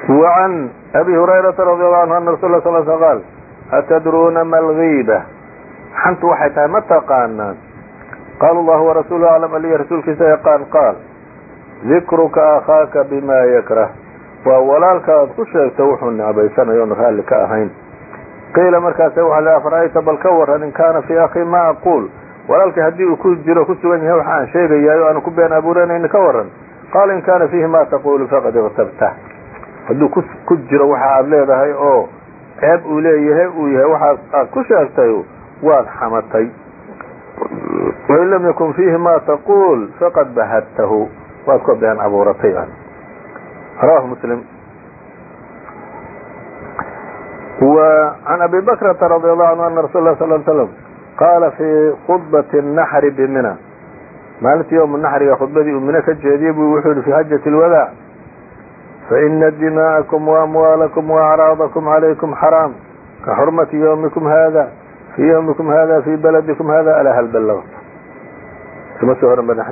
وعn abi hurayraةa radي allahu anhu ana rasul ه sl qal atadruuna ma algiiba xantu waxay tahay ma taqaanaan qaala allahu warasuuluhu aclam aliya rasuulkiisa yaqaan qaal dikruka akhaaka bima yakrah waa walaalka aad ku sheegto wuxuu necbaysanayo on raalli ka ahayn qiila markaasa waxa la afara'ayta bal ka waran in kaana fii akhi ma aquul walaalkay haddii uu ku jiro ku sugan yahay waxa aan sheegayaayo aanu ku been abuuranayni ka waran qaala in kaana fiihi ma taqulu faqad iktabta hadduu ku jiro waxa aad leedahay oo ceeb uu leeyahay uu yahay waxaas aad ku sheegtay waad xamatay wain lam yakun fiihi ma taquul faqad bahadtahu waad ka been abuuratay rawahu muslim وعn abi bakrata radي allahu anhu ana rasul lah sl slm qaala fii khudbati الnaxri bimina maalintii yowma naxriga khudbadii uu mine ka jeediyey buu wuxuu yihi fi xajati اlwadaac faina dima'akum waamwaalakum waacraadakum calaykum xaraam ka xurmati ymim hada fii ywmikum hada fii baladikum hada alaa hal ballagt kama soo horan badna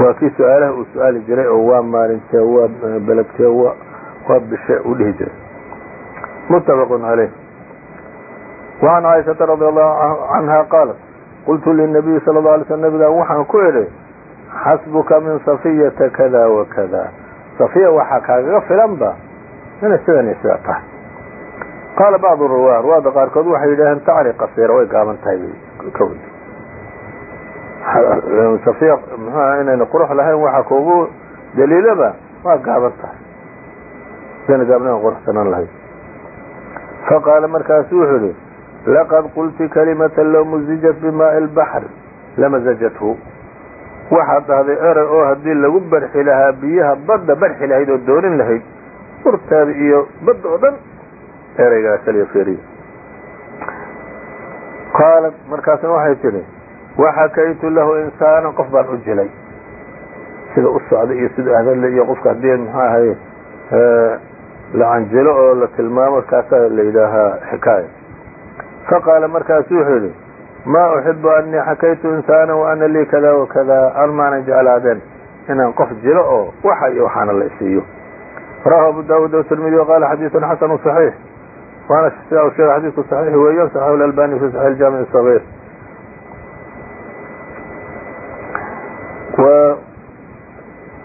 waa kii su'aalaha uu su'aali jiray oo waa maalintee waa beledtee waa bishe uu dhihi jiray muttafaq caleyh wacan caaishaa radi allahu canha qaalat qultu linabiyi sala alla alay sl nabigaan waxaan ku idhi xasbuka min safiyata kada wa kada safiya waxaa kaagaga filanba inay sidan iyo sida tahay qaala bacdu ruwa ruwaada qaarkood waxay yidhaaheen tacri qasiira way gaaban tahay kow safiya muxuuaha inayna qurux lahayn waxaa kuugu daliilaba waa gaaban tahay sidayna gaabnahan quruxsanaan lahayd fa qaala wuxuu idhi laqad qulti kalimata low muzijat bimaaءi اlbaxr lamasajathu waxaad dhahday erey oo haddii lagu barxi lahaa biyaha badda barxi lahayd oo doonin lahayd urtaada iyo badda oo dhan ereygaa kaliya feriy qaalat markaasna waxay tidhi waxakaytu lahu insaanan qof baan u jilay sida u socda iyo sida hadalla iyo qofka haddii muxuu ahay la canjilo oo la tilmaamo kaasaa la yidhaahaa xikaaya faqaala markaasu wuxuu yidhi maa uxibu anii xakaytu insaana waana lii kada wakada an maanan jeclaadeen inaan qof jilo oo waxa iyo waxaana la isiiyo rawahu abu daawuud watirmidi waqaala xadiiun xasanu saxiix. Waana sheega xadiidku saxiix weeyo saxahu lalbani fi saxix jaamic sagiir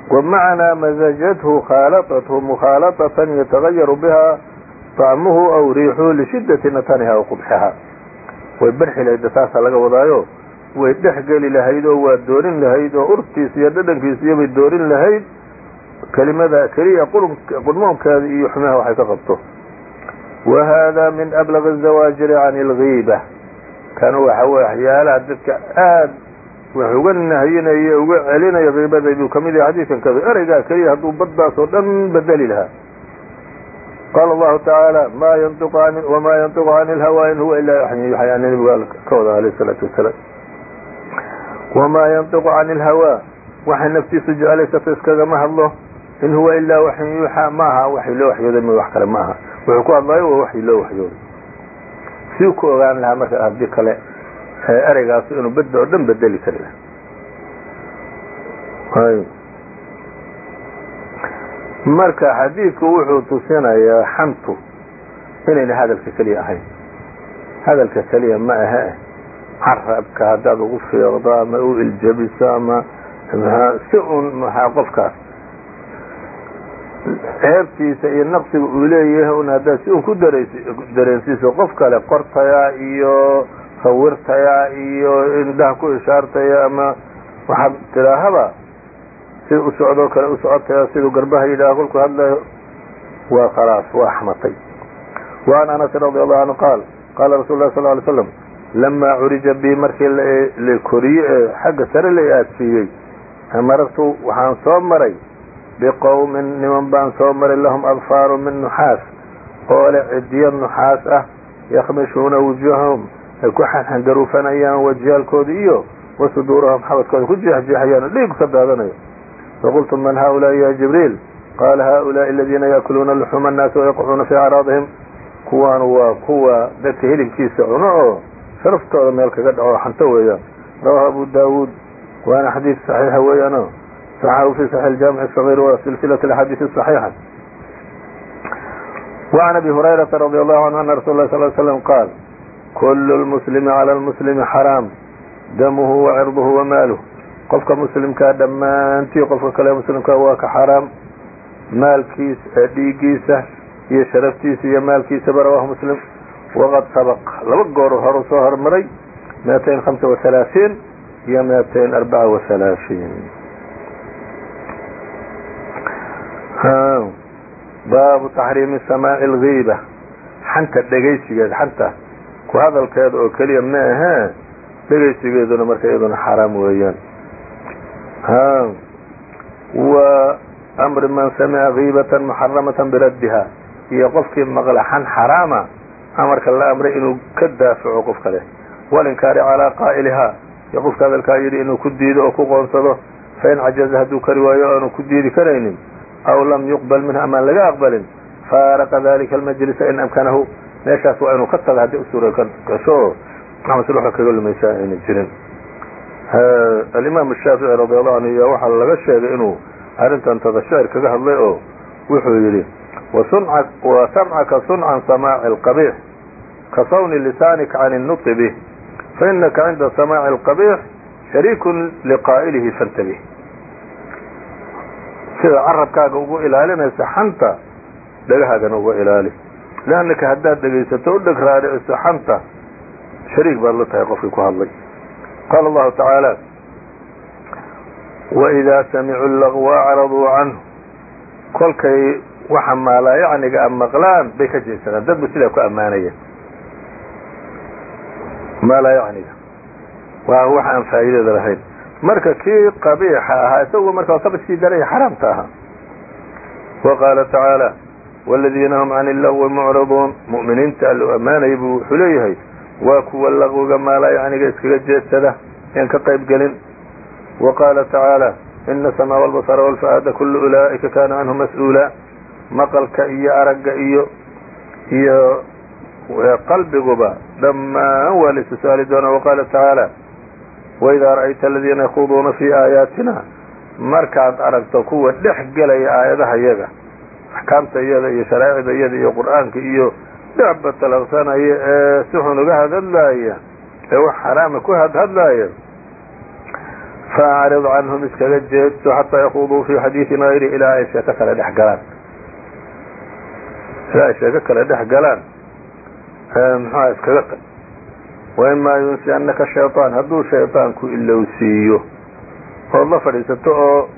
wa macnaa mazajathu khaalaatathu mukhaalaatan yatagayaru biha طعمه أو ريحه لشدة نتنha وqبحha way barxi lahayd saasa laga wadaayo way dhex geli lahayd oo waa doorin lahayd oo urtiis iyo dhadhankiisiyo bay doorin lahayd kelimada keliya qurmoonkeeda iyo xumaha waxay ka qabto وhذا min أبلغ الزواaجر عن الغيبة kan waxa wey waxyaalaha dadka aad wax uga nahyinaya uga celinaya kiibada buu ka mid yahay xadiidkan kada ereygaa keliya hadduu baddaas oo dhan bedeli lahaa qaala allahu tacaala ma yantiqu cani ilhawa in huwa ilaa ani nabigu ka wada alayh isalaatu wasalaam wamaa yantiqu cani ilhawaa waxay naftiisu jeclaysato iskagama hadlo in huwa ilaa waxyin yuuxaa ma aha waxay loo waxyooday ma wax kale ma aha wuxuu ku hadlayo waa waxii loo waxyooday siu ku ogaan lahaa marka haddii kale ereygaas inuu bedda oo dhan bedeli kari laha marka xadiidku wuxuu tusinayaa xantu inayna hadalka keliya ahayn. Hadalka keliya ma ahe carabka haddaad ugu fiiqdo ama u iljabiso ama si un maxaa qofkaas ceebtiisa iyo naqsiga uu leeyahay un haddaad si un ku dareensiiso qof kale qortaya iyo sawirtaya iyo indhaha ku ishaartaya ama waxaad tidaahaba sida u socdoo kale u socotay siduu garbaha yidhaah kolku hadlayo waa khalaas waa xmatay waan anasi radi allahu canhu qaal qaala rasul lah sal lay slam lamaa curija bi markii e-, la koriye ee xagga sare la aadsiiyey amarartu waxaan soo maray biqowmin niman baan soo maray lahum adfaaru min nuxaas oo leh cidiyo nuxaas ah yakhmishuuna wujuuhahum ay ku xanxangaruufanayaan wajiyaalkooda iyo wasuduurahum xabadkooda ku jeexjeexayaano dhiig ka daadanayo faqultu man haؤulaaءi ya jibriil qaala haؤulaaءi aladiina yaakuluuna luxuuma الnaasi wayaqcuuna fii acraadihim kuwaan waa kuwa dadka hilibkiisa cuno oo sharaftooda meel kaga dhaco xanto weeyaan rawahu abu daawuud waana xadiid صaxiixa weeyaano صaxahu fi صaxiix اjaamiع الصغيr wa silsilaة اaxaadiiث الصaxiixa وعn abi hurayraةa radي allahu canhu ana rasul lah sl slam qaal kul اlmuslimi calى اlmuslimi xaraam damuhu wacirduhu wamaaluh qofka muslimkaa dhammaantii qofka kale muslimkaa waa ka xaraam maalkiis dhiigiisa iyo sharaftiisa iyo maalkiisaba rawahu muslim waqad sabaq laba goor horu soo hormaray miatayn hamsa wahalaaثiin iyo miatayn arbaca wahalaaثiin baabu taxriimi samaaci اlgiiba xanta dhegaysigeeda xanta ku hadalkeeda oo keliya ma ahee dhegaysigeeduna marka iyaduna xaaraam weeyaan wa amri man samica giibatan muxaramatan biraddiha iyo qofkii maqla xan xaraama amarka la amray inuu ka daafaco qof kale walinkaari calaa qaa'ilihaa iyo qofka hadalkaa yidhi inuu ku diido oo ku qoonsado fain cajaza hadduu kari waayo aanu ku diidi karaynin aw lam yuqbal minhu amaan laga aqbalin faaraqa dalika almajlisa in amkanahu meeshaas waa inuu ka taga haddii u suura gasho oo maslxa kaga lumaysaa ayna jirin alimaam shaafici radiallahu anhu iyo waxaa laga sheegay inuu arrintan tadashair kaga hadlay oo wuxuu yidhi wa samcaka suncan samaaci alqabiix ka sawni lisaanika can innuti bih fainaka cinda samaaci alqabiix shariikun liqaa'ilihi fantabih. Sida carabkaaga ugu ilaalinaysa xanta dhagahaagana uga ilaali. Leannaka haddaad dhegaysato u dheg raadiciso xanta shariik baad la tahay qofkii ku hadlay qaala allahu tacaala waidaa samicuu lagw acraduu canhu kolkay waxa maalaayacniga a maqlaan bay ka jeedsadaan dadku sidaa ku ammaanaya maalaayacniga waa wax aan faa'iidada lahayn marka kii qabiixa ahaa isagu markaa sabadkii daraya xaraamta ahaa wa qaala tacaala waaladiina hum can illagwi mucraduun mu'miniinta allo ammaanaya buu wuxuu leeyahay waa kuwa laqwiga maalaya caniga iskaga jeedsada yan ka qayb gelin. Wa qaala tacaala ina samaa walbasara walfaada kullu ulaa'ika kaana canhu mas'uula. Maqalka iyo aragga iyo iyo qalbiguba dhammaan waa la isu su'aali doonaa. Waqaala tacaala waidaa ra'ayta aladiina yakuuduuna fii aayaatina markaad aragto kuwa dhex gelaya aayadaha yaga axkaamta iyada iyo sharaa'icda iyada iyo qur'aanka iyo dhexba talaqsanaya ee si xun uga hadhadlaaya ee wax xaraama ku hadhadlaaya faacrid canhum iskaga jeedso xataa yakuuduu fii xadiiin hayri ilaa ay sheeko kale dhex galaan. Ilaa ay sheeko kale dhex galaan. Muxuha iskaga tag waimaa yunsiyanaka shayطaan hadduu shayطaanku ilowsiiyo ood la fadhiisato oo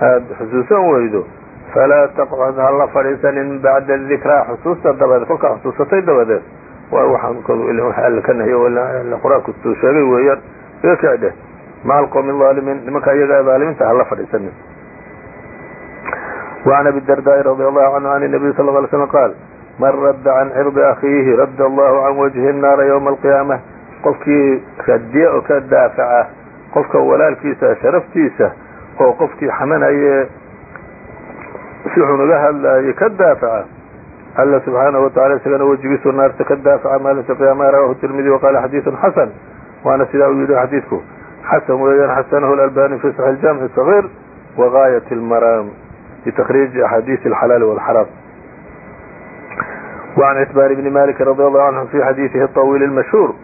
aada xusuusan weydo falaa taqcud ha la fadhiisanin bacda dikraa xusuusta dabadeed kolkaa xusuusatay dabadeed waayo waxaan ka nahiyo qur'aanku suu sheegay weeyaan iga kici dheh maca alqowmi alaalimiin nimanka iyagaa daaliminta hala fadhiisanin wacan abi dardaai radia allahu canhu can nabiy sal l slm qaal man radda can cirdi akhiihi radda allahu can wajhi nnaara ywma alqiyaama qofkii radiya oo ka daafaca qofka walaalkiisa sharaftiisa oo qofkii xamanayee si xun uga hadlaaye ka daafaca alla subxaanaه watacala isagana wejigiisu naarta ka daafaca maalinta qiyaamaha rawahu tirmidi waqaala xadiiثun xasan waana sidaa uu yidhi xadiidku xasan weeyaan xasanahu اlalbani fi صaxi اljamc الصغيr wغaayaة اlmaraam bitakriiji axaadiiث اlxalaal wاlxaraam وعن عتبان بن مالك رضي الله عنه في حديثه الطويل المشهور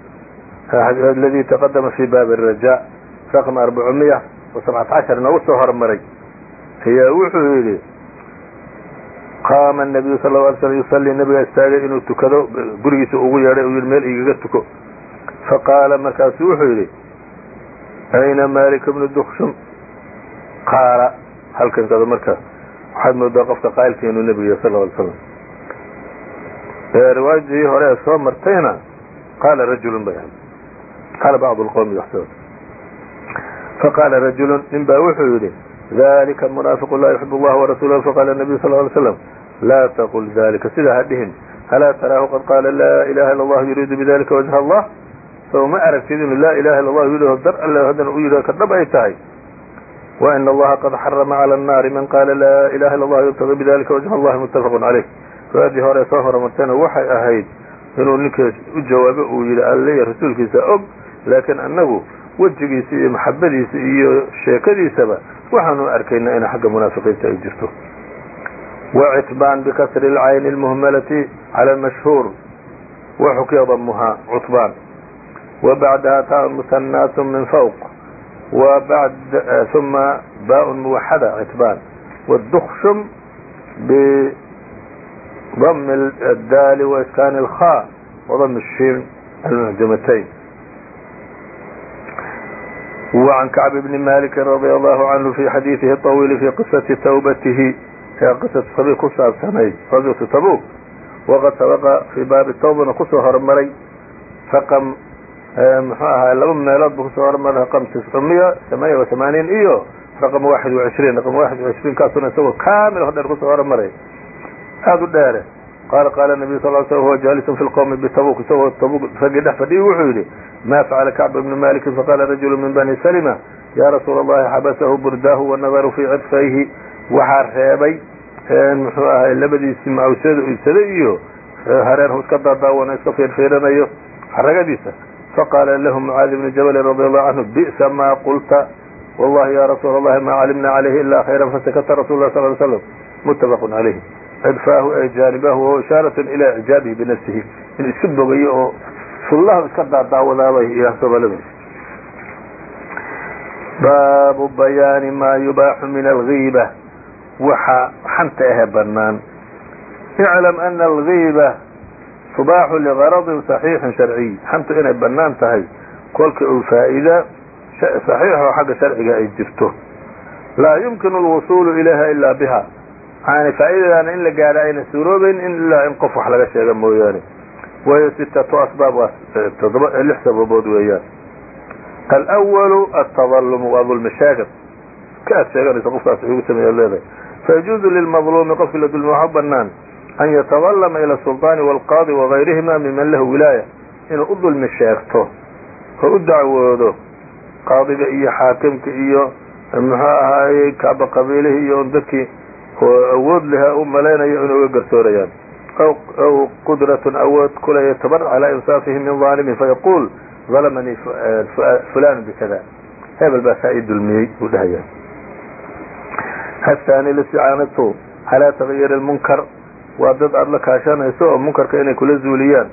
الذي تقدم في bاب الرجاء رقم أربعمية وسبعة عشر noogu soo hormaray ayaa wuxuu yidhi qaama nabiyu sal l sl yusallii nabigaa istaagay inuu tukado gurigiisa ugu yeedhay uu yidhi meel igaga tuko. Faqaala markaasu wuxuu yidhi ayna malik bnu dukshum qaala halkan kada marka waxaad moodaa qofka qaa'ilka inuu nebiga sal l slam riwaayadii hore ee soo martayna qaala rajulun bay qaala bacdu lqowmi yaxsab faqaala rajulun nin baa wuxuu yidhi dalika munaafiqu laa yuxib اllaha warasuulahu faqala nabiyu sal ly slam laa taqul dalika sidaa ha dhihin alaa taraahu qad qaala laa ilaha illa allahu yuriidu bidalika wajha allah sow ma aragtid inuu laa ilaha illa allahu yidhaho dar alle haddana u yidhaho ka dhab ay tahay waina allaha qad xarama cala annaari man qaala laa ilaha illa allah yubtagi bidalika wajha allahi muttafaqu caleyh riwaayadii hore soo horumartayna waxay ahayd inuu ninkaas u jawaabo uu yidhi alle rasuulkiisa og laakiin annagu wejigiisa iyo maxabadiisa iyo sheekadiisaba waxaanu arkaynaa inay xagga munaafiqiinta ay jirto wacitbaan bikasri اlcayni اlmuhmalati cala mashhuur waxukiya damuhaa cutbaan wabacdaha taun musanaasu min fawq uma baaء muwaxada citbaan wاdukshum ضم الدال وإسكان الخاء وضم الشين an kacb bni malik radi allahu canhu fi xadiidihi awiil fi qisai tawbatihi ee qisatabi ku saabsanayd rajatu tabuk waqad sabaqa fii baabi tawbana ku soo hormaray raqam mxuu ahaa laba meelood bu ku soo hormaray raqam tiscmiya amaaniya wa amaaniin iyo raqam waaxid wa ishriin raqam waaxid wa ishriin kaasuna isagoo kaamil hodheer ku soo hormaray aada u dheere qaala qaala nabiyu sal l sl huwa jaalisun fi lqowmi bitabuk isagoo tabuk raggii dhex fadhiyi wuxuu yidhi ma facala kacb ibnu malikin faqala rajulu min bani salima ya rasuula allahi xabasahu burdaahu wanadaru fii cidfayhi waxaa reebay muxuu ahay labadiisii macawsada iibsaday iyo hareerhu iska daadaawana iska fiirfiiranayo xaragadiisa faqaala lahu mucaadi bnu jabalin radi allahu canhu bi'sa ma qulta wallahi ya rasuula allahi ma calimna calayhi ila khayra fasakata rasul lah sal l slam muttafaqun calayh cidfaahu ay jaanibahu wahuwa ishaaratun ilaa icjaabihi binafsihi. In iska bogayo oo fullaha iska daadaawadaabay iyo somalida baabu bayaani maa yubaaxu min algiiba waxa xanta ahe bannaan. Iclam ana algiiba tubaaxu ligaradin saxiixin sharciy. Xantu inay bannaan tahay kolka uu faa'iida saxiixoo xagga sharciga ay jirto. Laa yumkinu alwusuulu ilayha ilaa biha yani faa'iidadaana in la gaadha ayna suuroobeyn ilaa in qof wax laga sheega mooyaane wayo sitatu asbaab waa todoba lix sababood weeyaan alأwalu altadalum waa dulmi sheegad ka aad sheeganaysa qofkaas wuxuu sameeya leedahay fayajuuzu lilmadluumi qofkii la dulmi waxa banaan an yatadalama ila asulطaani wاlqaadi wagayrihima miman lahu wilaaya inuu u dulmi sheegto oo u dacwoodo qaadiga iyo xaakimka iyo muxuu ahaayey kaaba qabiilihii iyo dadkii oo awood leha u malaynayo inuga garsoorayaan aw qudratun awood kuleh tabar calaa insaafihi min daalimin fayaqul dalamanii fulan eh, eh, bikada hebel baa saa ii dulmiyey buu dhahaya hastaani listicaanatu calaa taqyiri lmunkar waa dad aada la kaashanayso oo munkarka inay kula zuuliyaan.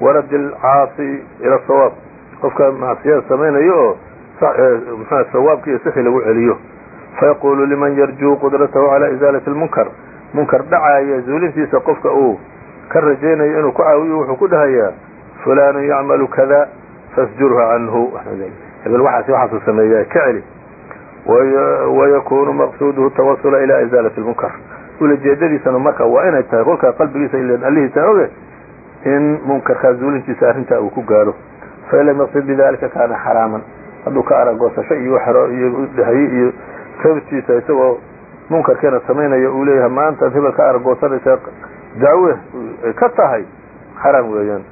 Waradi alcaasi ila sawaab. Qofka macsiyada samaynayo oo eh, mxua sawaabka iyo sixi lagu celiyo fayaqulu liman yarjuu qudratahu calى izaalat اlmunkar munkar dhacaaya zuulintiisa qofka uu ka rajaynayo inuu ku caawiyo wuxuu ku dhahayaa fulanu yacmalu kada fasjurhu canhu hebel waxaas waxaasuu sameeyaa ka celi wayakunu maqsuuduhu tawasula ilaa izaalati lmunkar ulajeedadiisana marka waa inay tahay kolkaa qalbigiisa ilen allihiisa oge in munkarkaa zuulintiisa arrintaa uu ku gaadho fain lam yaqsid bidalika kaana xaraaman hadduu ka aragoosasho iyo iyo dhahaye iyo sawjkiisa isagoo munkarkeena samaynaya uu leeyahay maantaad hebel ka aragoosanaysaa dacwe ay ka tahay xaraam weeyaan.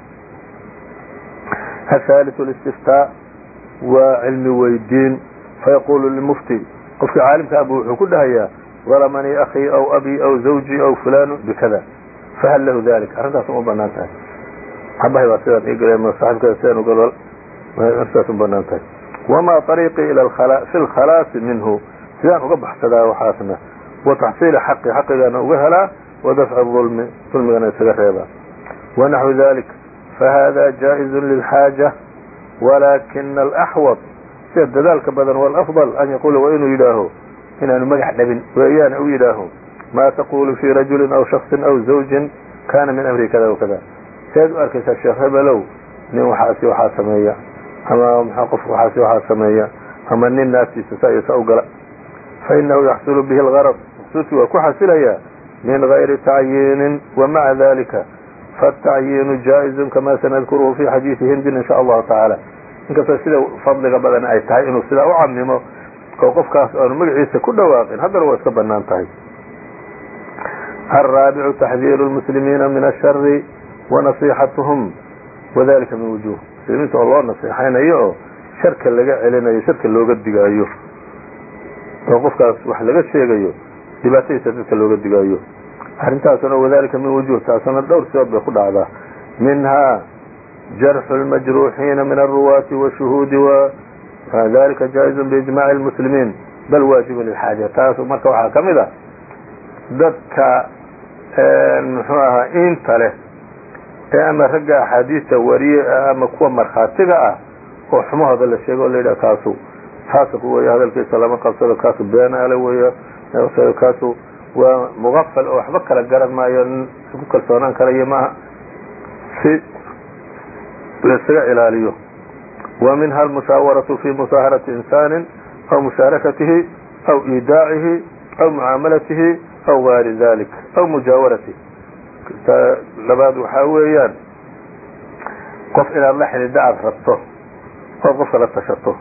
Ahaaliu listiftaa waa cilmi weydiin fayaquulu lilmufti qofkii caalimka ah abu wuxuu ku dhahayaa dalamanii akhii aw abii aw zawji aw fulanu bikada fahal lahu dalik arrintaas uma bannaan tahay. Abahay baa sidaan iigala saaibkeeda sidaan ugal artaas uma bannaan tahay. Wamaa ariiqii fi lkhalaasi minhu sidaan uga baxsadaa waxaasna wataxsiili xaqi xaqigaana uga helaa wadafca ulmi dulmigana isaga reebaa wanaxwi dalik fahada jaa'izu lilxaaja walaakina alaxwad sida dadaalka badan walafdal an yaquula waa inuu yidhaaho inaanu magax dhabin weeyaane u yidhaaho maa taqulu fii rajulin aw shaksin aw zawjin kaana min amri kada wakada seed u arkaysaa sheekh hebelow nin waxaasi waxaa sameeya ama qof waxaasi waxaa sameeya ama nin naaftiisa saa iyo saa u gala fainahu yaxsulu bihi اlgarض maqsuudkii waa ku xasilayaa min gayri tacyiinin wamaca dalika faالtacyiinu jaaئizu kama sanadkuruhu fi xadiiثi hindin in shaء allahu tacaala inkastoo sida fadliga badan ay tahay inuu sidaa u camimo oo qofkaas aanu magaciisa ku dhawaaqin haddana waa iska banaan tahay الرaaبع تxذيr الmسلimiina min الشhر ونaصيxaتهm وdalika min وujuه muslimiinta oo loo naseexaynayo oo sharka laga celinayo sharka looga digaayo oo qofkaas wax laga sheegayo dhibaatadiisa dadka looga digaayo arrintaasuna wadalika min wujuh taasuna dhowr sibood bay ku dhacdaa minhaa jarxu اlmajruuxiina min الruwaati wالshuhuudi dalika jaaئiz biijmaci اlmuslimiin bal waajibu lilxaaja taas marka waxaa ka mid a dadka muxuu ahaa inta leh ee ama ragga axaadiista wariye ama kuwa markhaatiga ah oo xumahooda la sheego o la yidhaha kaasu faasiq weeye hadalkiisa lama qabsado kaasu beenaale weeye kaasu waa muqafal oo waxba kala garan maayo nin ku kalsoonaan karayo maaha si laisaga ilaaliyo wa minha almushaawaraةu fi musaaharati insani aw mushaarakatihi aw iidaacihi aw mucaamalatihi aw gayri dalik aw mujaawaratihi labaad waxaa weeyaan qof inaad la xidhiidho aada rabto ood qofka la tashato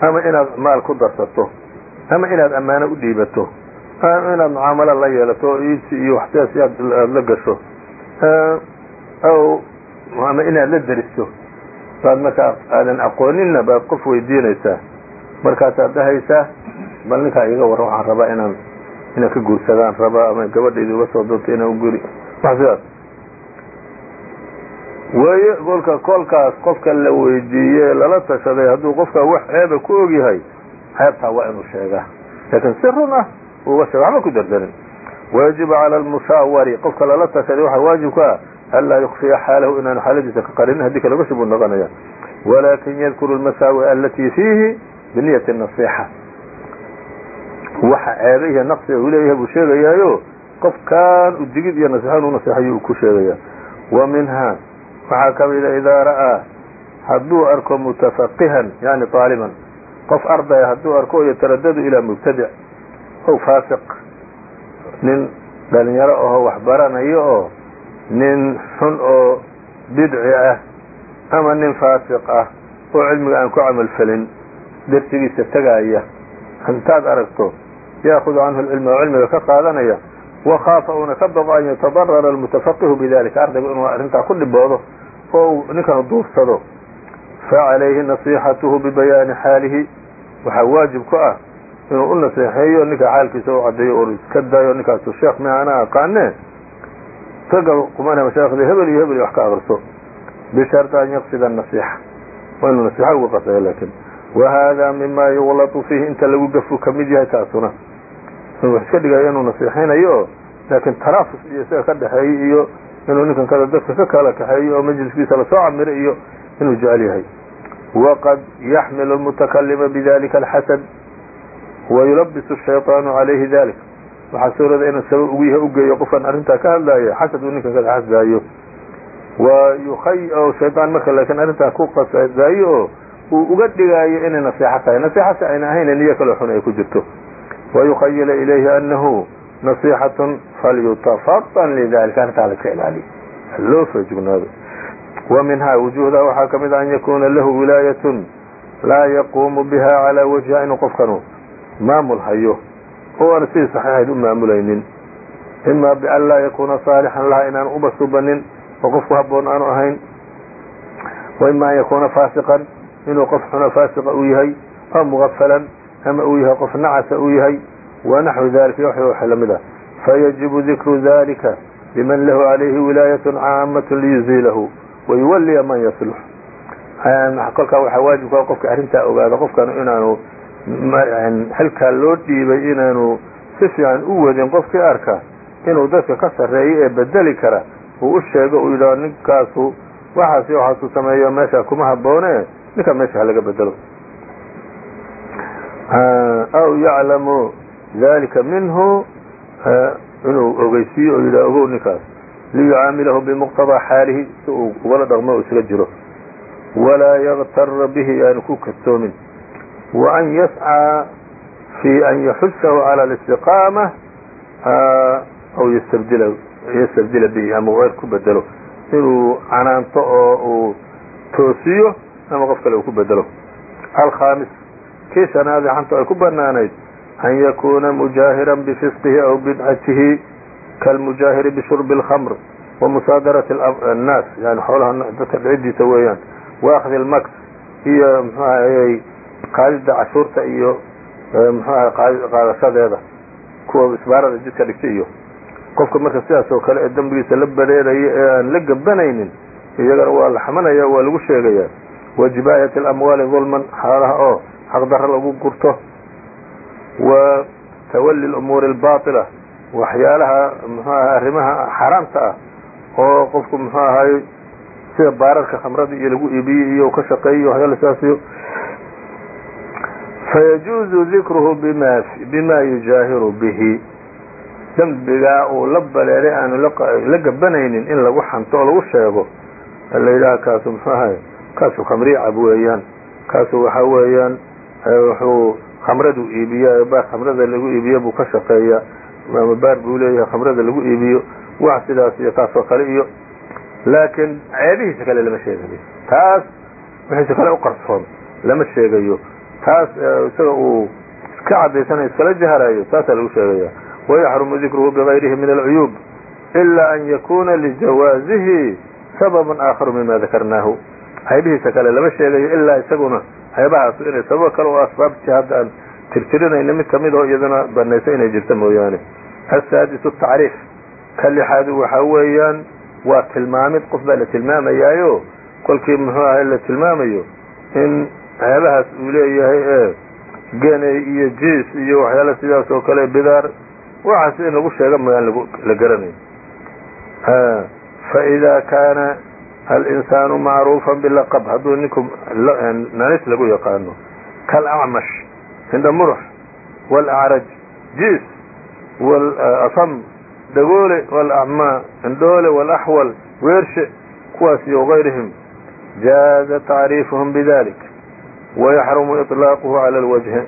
ama inaad maal ku darsato. Ama inaad ammaano u dhiibato. Ama inaad mucaamalo la yeelato oo iyo waxsidaas aada la gasho. Ama inaad la deristo. Baad markaa aadan aqooninna baad qof weydiinaysaa. Markaasaad dhahaysaa bal ninkaa iga warran waxaan rabaa inaan inaan ka guursadaan rabaa ama gabadhayda uga soo doonto inaan uguri wax sidaas waye kolka kolkaas qofka la weydiiye lala tashaday hadduu qofka wax ceeba ku og yahay ceebtaa waa inuu sheegaa. Laakiin si run ah uga sheega waxba ku dardarin. Wayajibu cala almushaawari qofka lala tashaday waxaa waajib ku ah anlaa yukfiya xaalahu inaanu xaaladiisa ka qarinin haddii kale gashi buu noqonaya. Walakin yadkuru lmasaawi alatii fiihi biniyati nasixa waxa ceebahiya naqsiga uu leeyahay buu sheegayaayo qofkan udigid iyo nasixa inuu naseexayo uu ku sheegaya wa minha waxaa ka mida idaa ra'aa hadduu arko mutafaqihan yani طaaliban qof ardaya hadduu arko yataradadu ilaa mubtadic ow faasiq nin dhalinyaro ahoo wax baranayo oo nin xun oo bidci ah ama nin faasiq ah oo cilmiga aan ku camal felin darsigiisa tegaya intaad aragto yaakudu canhu lcilma oo cilmiga ka qaadanaya wakaafa uuna ka baqo an yatadarara almutafaqihu bidalika ardaygu inuu arrintaa ku dhiboodo oo uu ninkanu duursado facalayhi nasixatuhu bibayaani xaalihi waxaa waajib ku ah inuu u naseexeeyo ninka xaalkiisa u caddeeyo oo iska dayo ninkaasu sheekh mi ana aqaane ragga qumana mashaaikhda hebel iyo hebel iyo wax ka aqriso bisharti an yaqsida anasixa waa inuu nasixa uga qasayo laakiin wa hada mima yuglatu fiihi inta lagu gafu ka yahay taasuna wax iska dhigayo inuu nasiixinayo laakiin taraafus iyo isaga ka dhexeeyo iyo inuu ninkan kada dadka ka kala kaxeeyo oo majliskiisa la soo camiro iyo inuu jecel yahay. waqad yaxmilu lmutakalima bidalika alxasad wayulabisu shayطaanu calayhi dalik waxaa suurada inuu sabab ugu yahay ugeeyo qofkan arrintaa ka hadlaya xasad uu ninkan kada xasdaayo. wa shayطaan marka laakiin arrintaa ku qasadaayo uu uga dhigaayo inay nasiixo tahay. nasiixasi ayna ahayn niyo kaloo xun ay ku jirto wayukhayila ilayhi anahu nasixatun falyutafaطan lidalika arrintaa la iska ilaaliyo loo feejignaado wa minhaa wujuhda waxaa ka mid a an yakuna lahu wilaayatun laa yaquumu biha calaa wajhiha inuu qofkanu maamul hayo oo aan sidii saxiixayd u maamulaynin ima bian laa yakuuna saalixan laha inaan uba subanin oo qofku haboon aanu ahayn wa ima an yakuuna faasiqan inuu qof xuna faasiqa uu yahay aw mugafalan ama uu yahay qof nacasa uu yahay wa naxwu dalika iyo wax la mid ah. Fayajibu dikru dalika liman lahu calayhi wilaayatun caamatu liyuziilahu wayuwaliya man yaslux kolkaa waxaa waajibka qofka arrintaa ogaada qofkan inaanu xilkaa loo dhiibay inaanu si fiican u wadin qofkii arka inuu dadka ka sarreeyo ee bedeli kara uu u sheego uu yidhaho ninkaasu waxaas iyo waxaasu sameeyo meesha kuma haboone ninkaa meesha halaga bedelo aw yaclamu dalika minhu inuu ogeysiiyo oo yidhaha ogow ninkaas liyucaamilahu bimuqtabaa xaalihi si uu ugala dhaqmo oo isaga jiro walaa yaktara bihi yaanu ku kasoomin wa an yascaa fii an yaxusahu cala alistiqaama aw yastabdila yastabdila bihi ama uu er ku bedelo inuu canaanto oo uu toosiyo ama qof kale uu ku bedelo alkhaamis kii shanaad xanta ay ku banaanayd an yakuna mujaahira bifisqihi aw bidcatihi kalmujaahiri bishurbi اlkhamr wamusaadarati annaas yani xoolaha dadka dhicidiisa weeyaan waakdi almaks iyo mxuahay qaadida cashuurta iyo e, mxuaha qaadashadeeda kuwa isbaarada jidka dhigta iyo qofka marka sidaas oo kale ee dembigiisa la bareeraya ee aan la gabanaynin iyagana waa la xamanaya waa lagu sheegaya wajibaayat اlamwaali dulman xaalaha oo xaqdaro lagu gurto wa tawali umuuri اlbaطila waxyaalaha mxu aha arrimaha xaaraamta ah oo qofku mxuu ahaay sida baararka khamrada iyo lagu iibiye iyo ka shaqeeyo waxyaala saasiyo fayajuuzu dikruhu bima bima yujaahiru bihi. Dembigaa uu la baleeray aanu la gabanaynin in lagu xanto oo lagu sheego la yidhaha kaasu mxuu ahay kaasu khamriicab weeyaan kaasu waxaa weeyaan wuxuu khamradu iibiya baar khamrada lagu iibiyo buu ka shaqeeya ama baar buu leeyahay khamrada lagu iibiyo. Wax sidaas iyo taasoo kale iyo laakiin ceebihiisa kale lama sheegayo. Taas wixiisa kale u lama sheegayo. Taas isaga uu iska cadaysanayo iskala jaharayo taasaa lagu sheegaya wayaxrumu dikruhu bigayrihi min alcuyuub ila an yakuna lijawaazihi sababun aakharu mima dakarnaahu. Ceebihiisa kale lama sheegayo ilaa isaguna ceebahaasu inay sababo kale oo asbaabtii hadda aan tirtirinayna mid ka mid oo iyadana banaysa inay jirta mooyaane. Asaadisu tacriif. Ka lixaadu waxaa weeyaan waa tilmaamid qof baa la tilmaamayaayo kolkii muxuu ahay la tilmaamayo in ceebahaas uu leeyahay ee geney iyo jiis iyo waxyaala sidaas oo kale bidaar waxaas in lagu sheega mayaan la garanayn faإida kaana alinsaanu macruufa bilaqab hadduu ninku nanis lagu yaqaano kalacmash indha murux walacraj jiis walasam dhagoole walacmaa indhoole walaxwal weershe kuwaas iyo gayrihim jaaza tacriifuhum bidalik wayaxrumu iطlaaquhu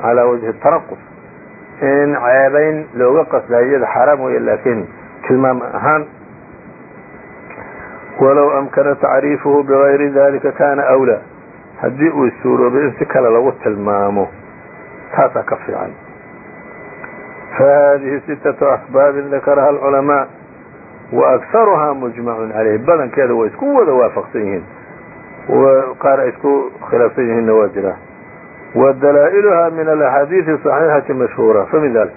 calaa wajhi taraqus in ceebayn looga qasda iyada xaraam weeye laakiin tilmaam ahaan walow amkana tacriifuhu bigayri dalika kana أwlى haddii uu suuroobay in si kale lagu tilmaamo taasaa ka fiican fahadihi sitaة asbaabi dakaraha اlculamaaء waakharuhaa mujmacu calayh badankeeda way isku wada waafaqsan yihiin qaar ay isku khilaafsan yihiinna waa jiraa wadalaa'iluha min alaxaadiiثi صaxiixati mashhuura famidal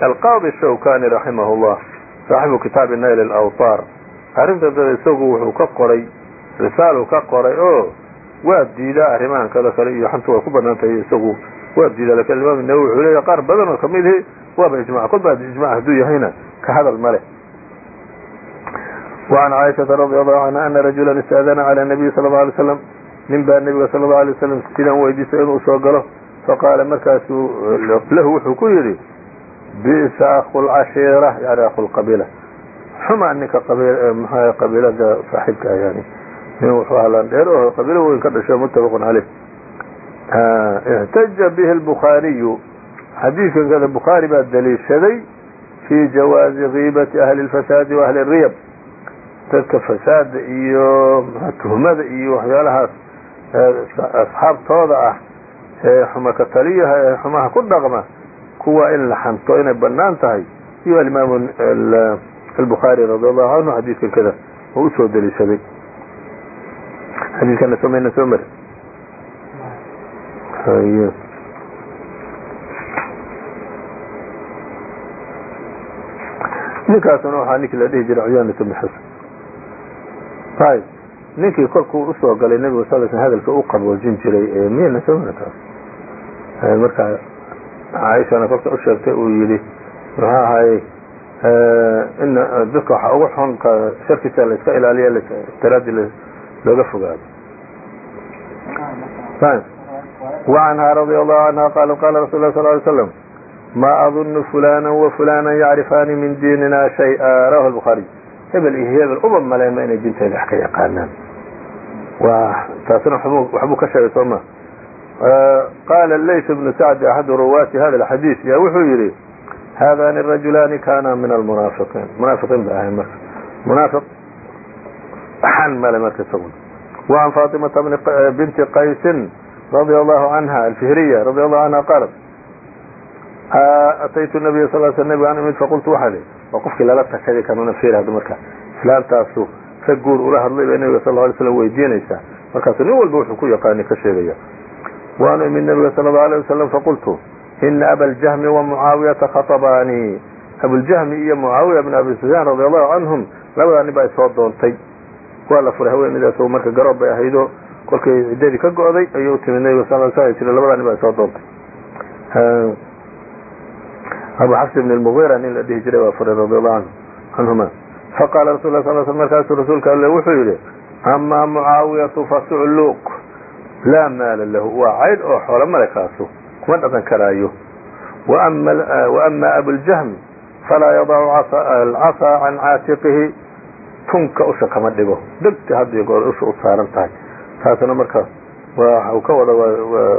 alqaadi shawkani raximah اllah saaxibu kitaabi nayl اlawطaar arrinta dada isagu wuxuu ka qoray risaalu ka qoray oo waa diidaa arrimahan kada kale iyo xantu waa ku banaan tahay isagu waa diidaa lakin imaam nawowi wuxuu leeya qaar badan oo kamid ihi waaba ijmac kolba ijmac hadduu yahayna ka hadal male وعn caaishaةa radي allahu canha ana rajula istأdana calى الnabiy salى الlه alay slam nin baa nebiga sal الlه alay slam sidan weydiistay inuu soo galo faqaala markaasuu lahu wuxuu ku yidhi bi'sa aku lcashiira yani aku lqabiila xuma ninka mxua qabiilada saaxiibka yani nin wuxuu ahaa landheer oo qabiilo weyn ka dhasho muttafaqun caleyh اxtaja bihi الbukhaariyu xadiidkan kada bukhaari baa daliishaday fii jawaazi kiibati ahli اlfasaadi waahli الriyab dadka fasaada iyo tuhmada iyo waxyaalahaas asxaabtooda ah ee xuma ka taliyaha ee xumaha ku dhaqma kuwa in la xanto inay banaan tahay iyo alimaam الbخaarي radي allahu canhu xadiidkan kada oo usoo deliishaday xadiidkana somayna soo mari ninkaasuna waxaa ninkii la dhihi jiray cuyaaنة بن xusn ayb ninkii kolkuu usoo galay nebiga sal sl hadalka u qaboojin jiray miyana soo mari taas marka caaishana kolka u sheegtay uu yidhi muxuu ahaayey in dadka waxaa ugu xun sharkiisa la iska ilaaliya taraadi looga fogaado وعنها رضي الله عنها قال قال رsuل الله صل عليه وسلم ما أظن فلانا وفلانا يعرفاani min diinina شhayئa rawaه البخاaري hebel iyo hebel uba maleyma inay diintayda wax ka yaqaanaan taasna waxbuu ka sheegay soo ma qala layث بن سعد أحad ruwaati hada الحadيث ya wuxuu yihi haadani rajulaani kaana min almunaafiqiin munaafiqiin ba ahay marka munaafiq waxaan male marka isagu waan faatimata binti qaysin radia allahu canha alfihriya radia allahu canha qaalat ataytu nabiya sal sl nabiga an imid faqultu waxaad waa qofkii lala takadi kanuna fiir hadda marka islaantaasu sa guur ula hadlay bay nabiga sal alay slam weydiinaysaa markaasu nin walba wuxuu ku yaqaani ka sheegaya waanu imid nabiga sala allahu alay wasalam faqultu ina abaljahmi wamucaawiyata khatabaanii abuljahmi iyo mucaawiya bn abi sufyaan radi allahu canhum labadaa nin baa isoo doontay waa la furay haweenaydaas oo marka garoob bay ahaydo kolkay ciddadii ka go'day ayuu timi nabiga sal sahi jira labadaa nin baa isoo doontay abu xafs ibn lmugira nin la dhihi jiray baa furay radi allahu canhuma faqaala rasul la sal sl markaasuu rasuulka alle wuxuu yidhi amaa mucaawiyatu fasucluuq laa maala lahu waa caydh oo xoolo malekaasu kuma dhaqan karaayo وأma abuاljahm falaa yadacu alcasaa can caatiqihi tunka usha kama dhigo degta had iyo goor usha u saaran tahay taasna marka w ka wada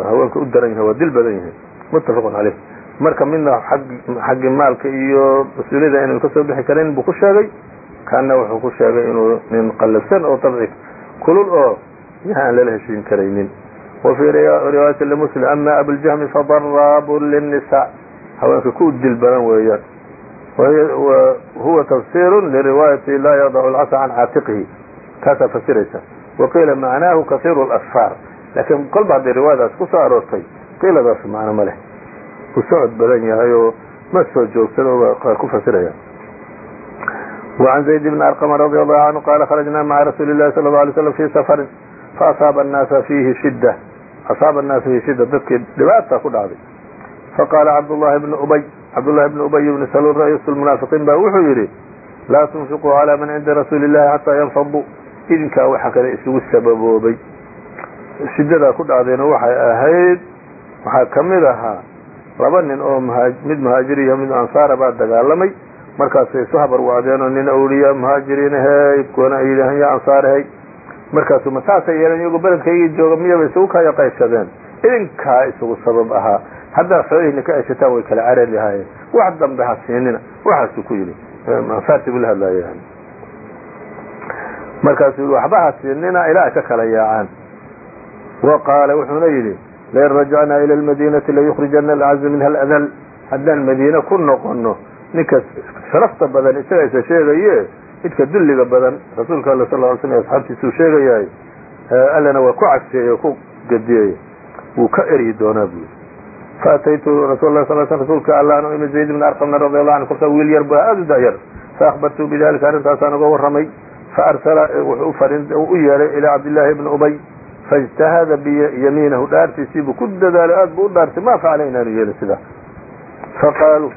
haweenka u daran yahay waa dil badan yahay mutafaq caleyh marka midna xaggi maalka iyo mas-uuliyada inaynu kasoo bixi karayn buu ku sheegay kana wuxuu ku sheegay inuu nin qallafsan oo dabci kulul oo yaha aan lala heshiin karaynin وفي riwaayaة لmسلم أma abuاljهmi fadaraab للنساء haweenka ku dil badan weeyaan huwa تfsir لriwaayaةi laa yadع الcصى can caatiqihi taasaa fasiraysa وqiila macnaahu kaثيr الأsفاar lakin kolba hadday riwaayadaas ku soo aroortay qiiladaas macno ma leh uu socod badan yahay oo ma soo joogsado qaar ku fasiraya وعn زayd بن أرقم رضي الله عنه qال خرجna mعa رasuuل الlahi صلى الله عليه وسلم في سفر faasaaba الnaasa fiihi shida asaaba الnaasa fiihi shida dadkii dhibaata ku dhacday faqaala cabdullahi bnu ubay cabdullahi bni ubay bni saluul ra'iisu lmunaafiqiin baa wuxuu yidhi laa tunfiquu calaa man cinda rasuuli illahi xataa yanfaduu idinkaa waxa kale isugu sababoobay shidadaa ku dhacdayna waxay ahayd waxaa ka ahaa laba nin oo mid muhaajiriya mid ansaara baa dagaalamay markaasay isu habar wacdeen oo nin awliya muhaajiriinahey kuwana ay yidhaahan ya ansaarahey markaasuu ma saasay iyagoo beledkaygii jooga miyaba isugu kaya qaybsadeen. Idinkaa isugu sabab ahaa haddaa xoolihina ka ceshataan way kala carari lahaayeen. Wax dambe ha siinina. Waxaasuu ku yidhi. Ansaartii buu la hadlaaya markaasuu yidhi waxba ha siinina ilaa ka kala yaacaan. Wa qaala wuxuuna yidhi lain rajacnaa ila almadiinati layukrijana alcazu minha aladal haddaan madiine ku noqono ninka sharafta badan isaga isa sheegaye midka dulliga badan rasuulka alla sal ly slm asxaabtiisuu sheegayahay allana waa ku cagseeye o ku gediyey wuu ka eryi doonaa buu faataytu rasul lah sal sl rasuulka allaanu imi zayd bn arqamna radi allahu anhu kolkaa wiil yar ba aada u dayar faakbartuu bidalika arrintaasaan uga warramay faarsala wuxuu u yeedhay ilaa cabdillaahi bni ubay faاjtahada biyamiinahu dhaartiisiibuu ku dadaalay aad buu u dhaartay ma facala inaanu yeelin sidaa faqaaluu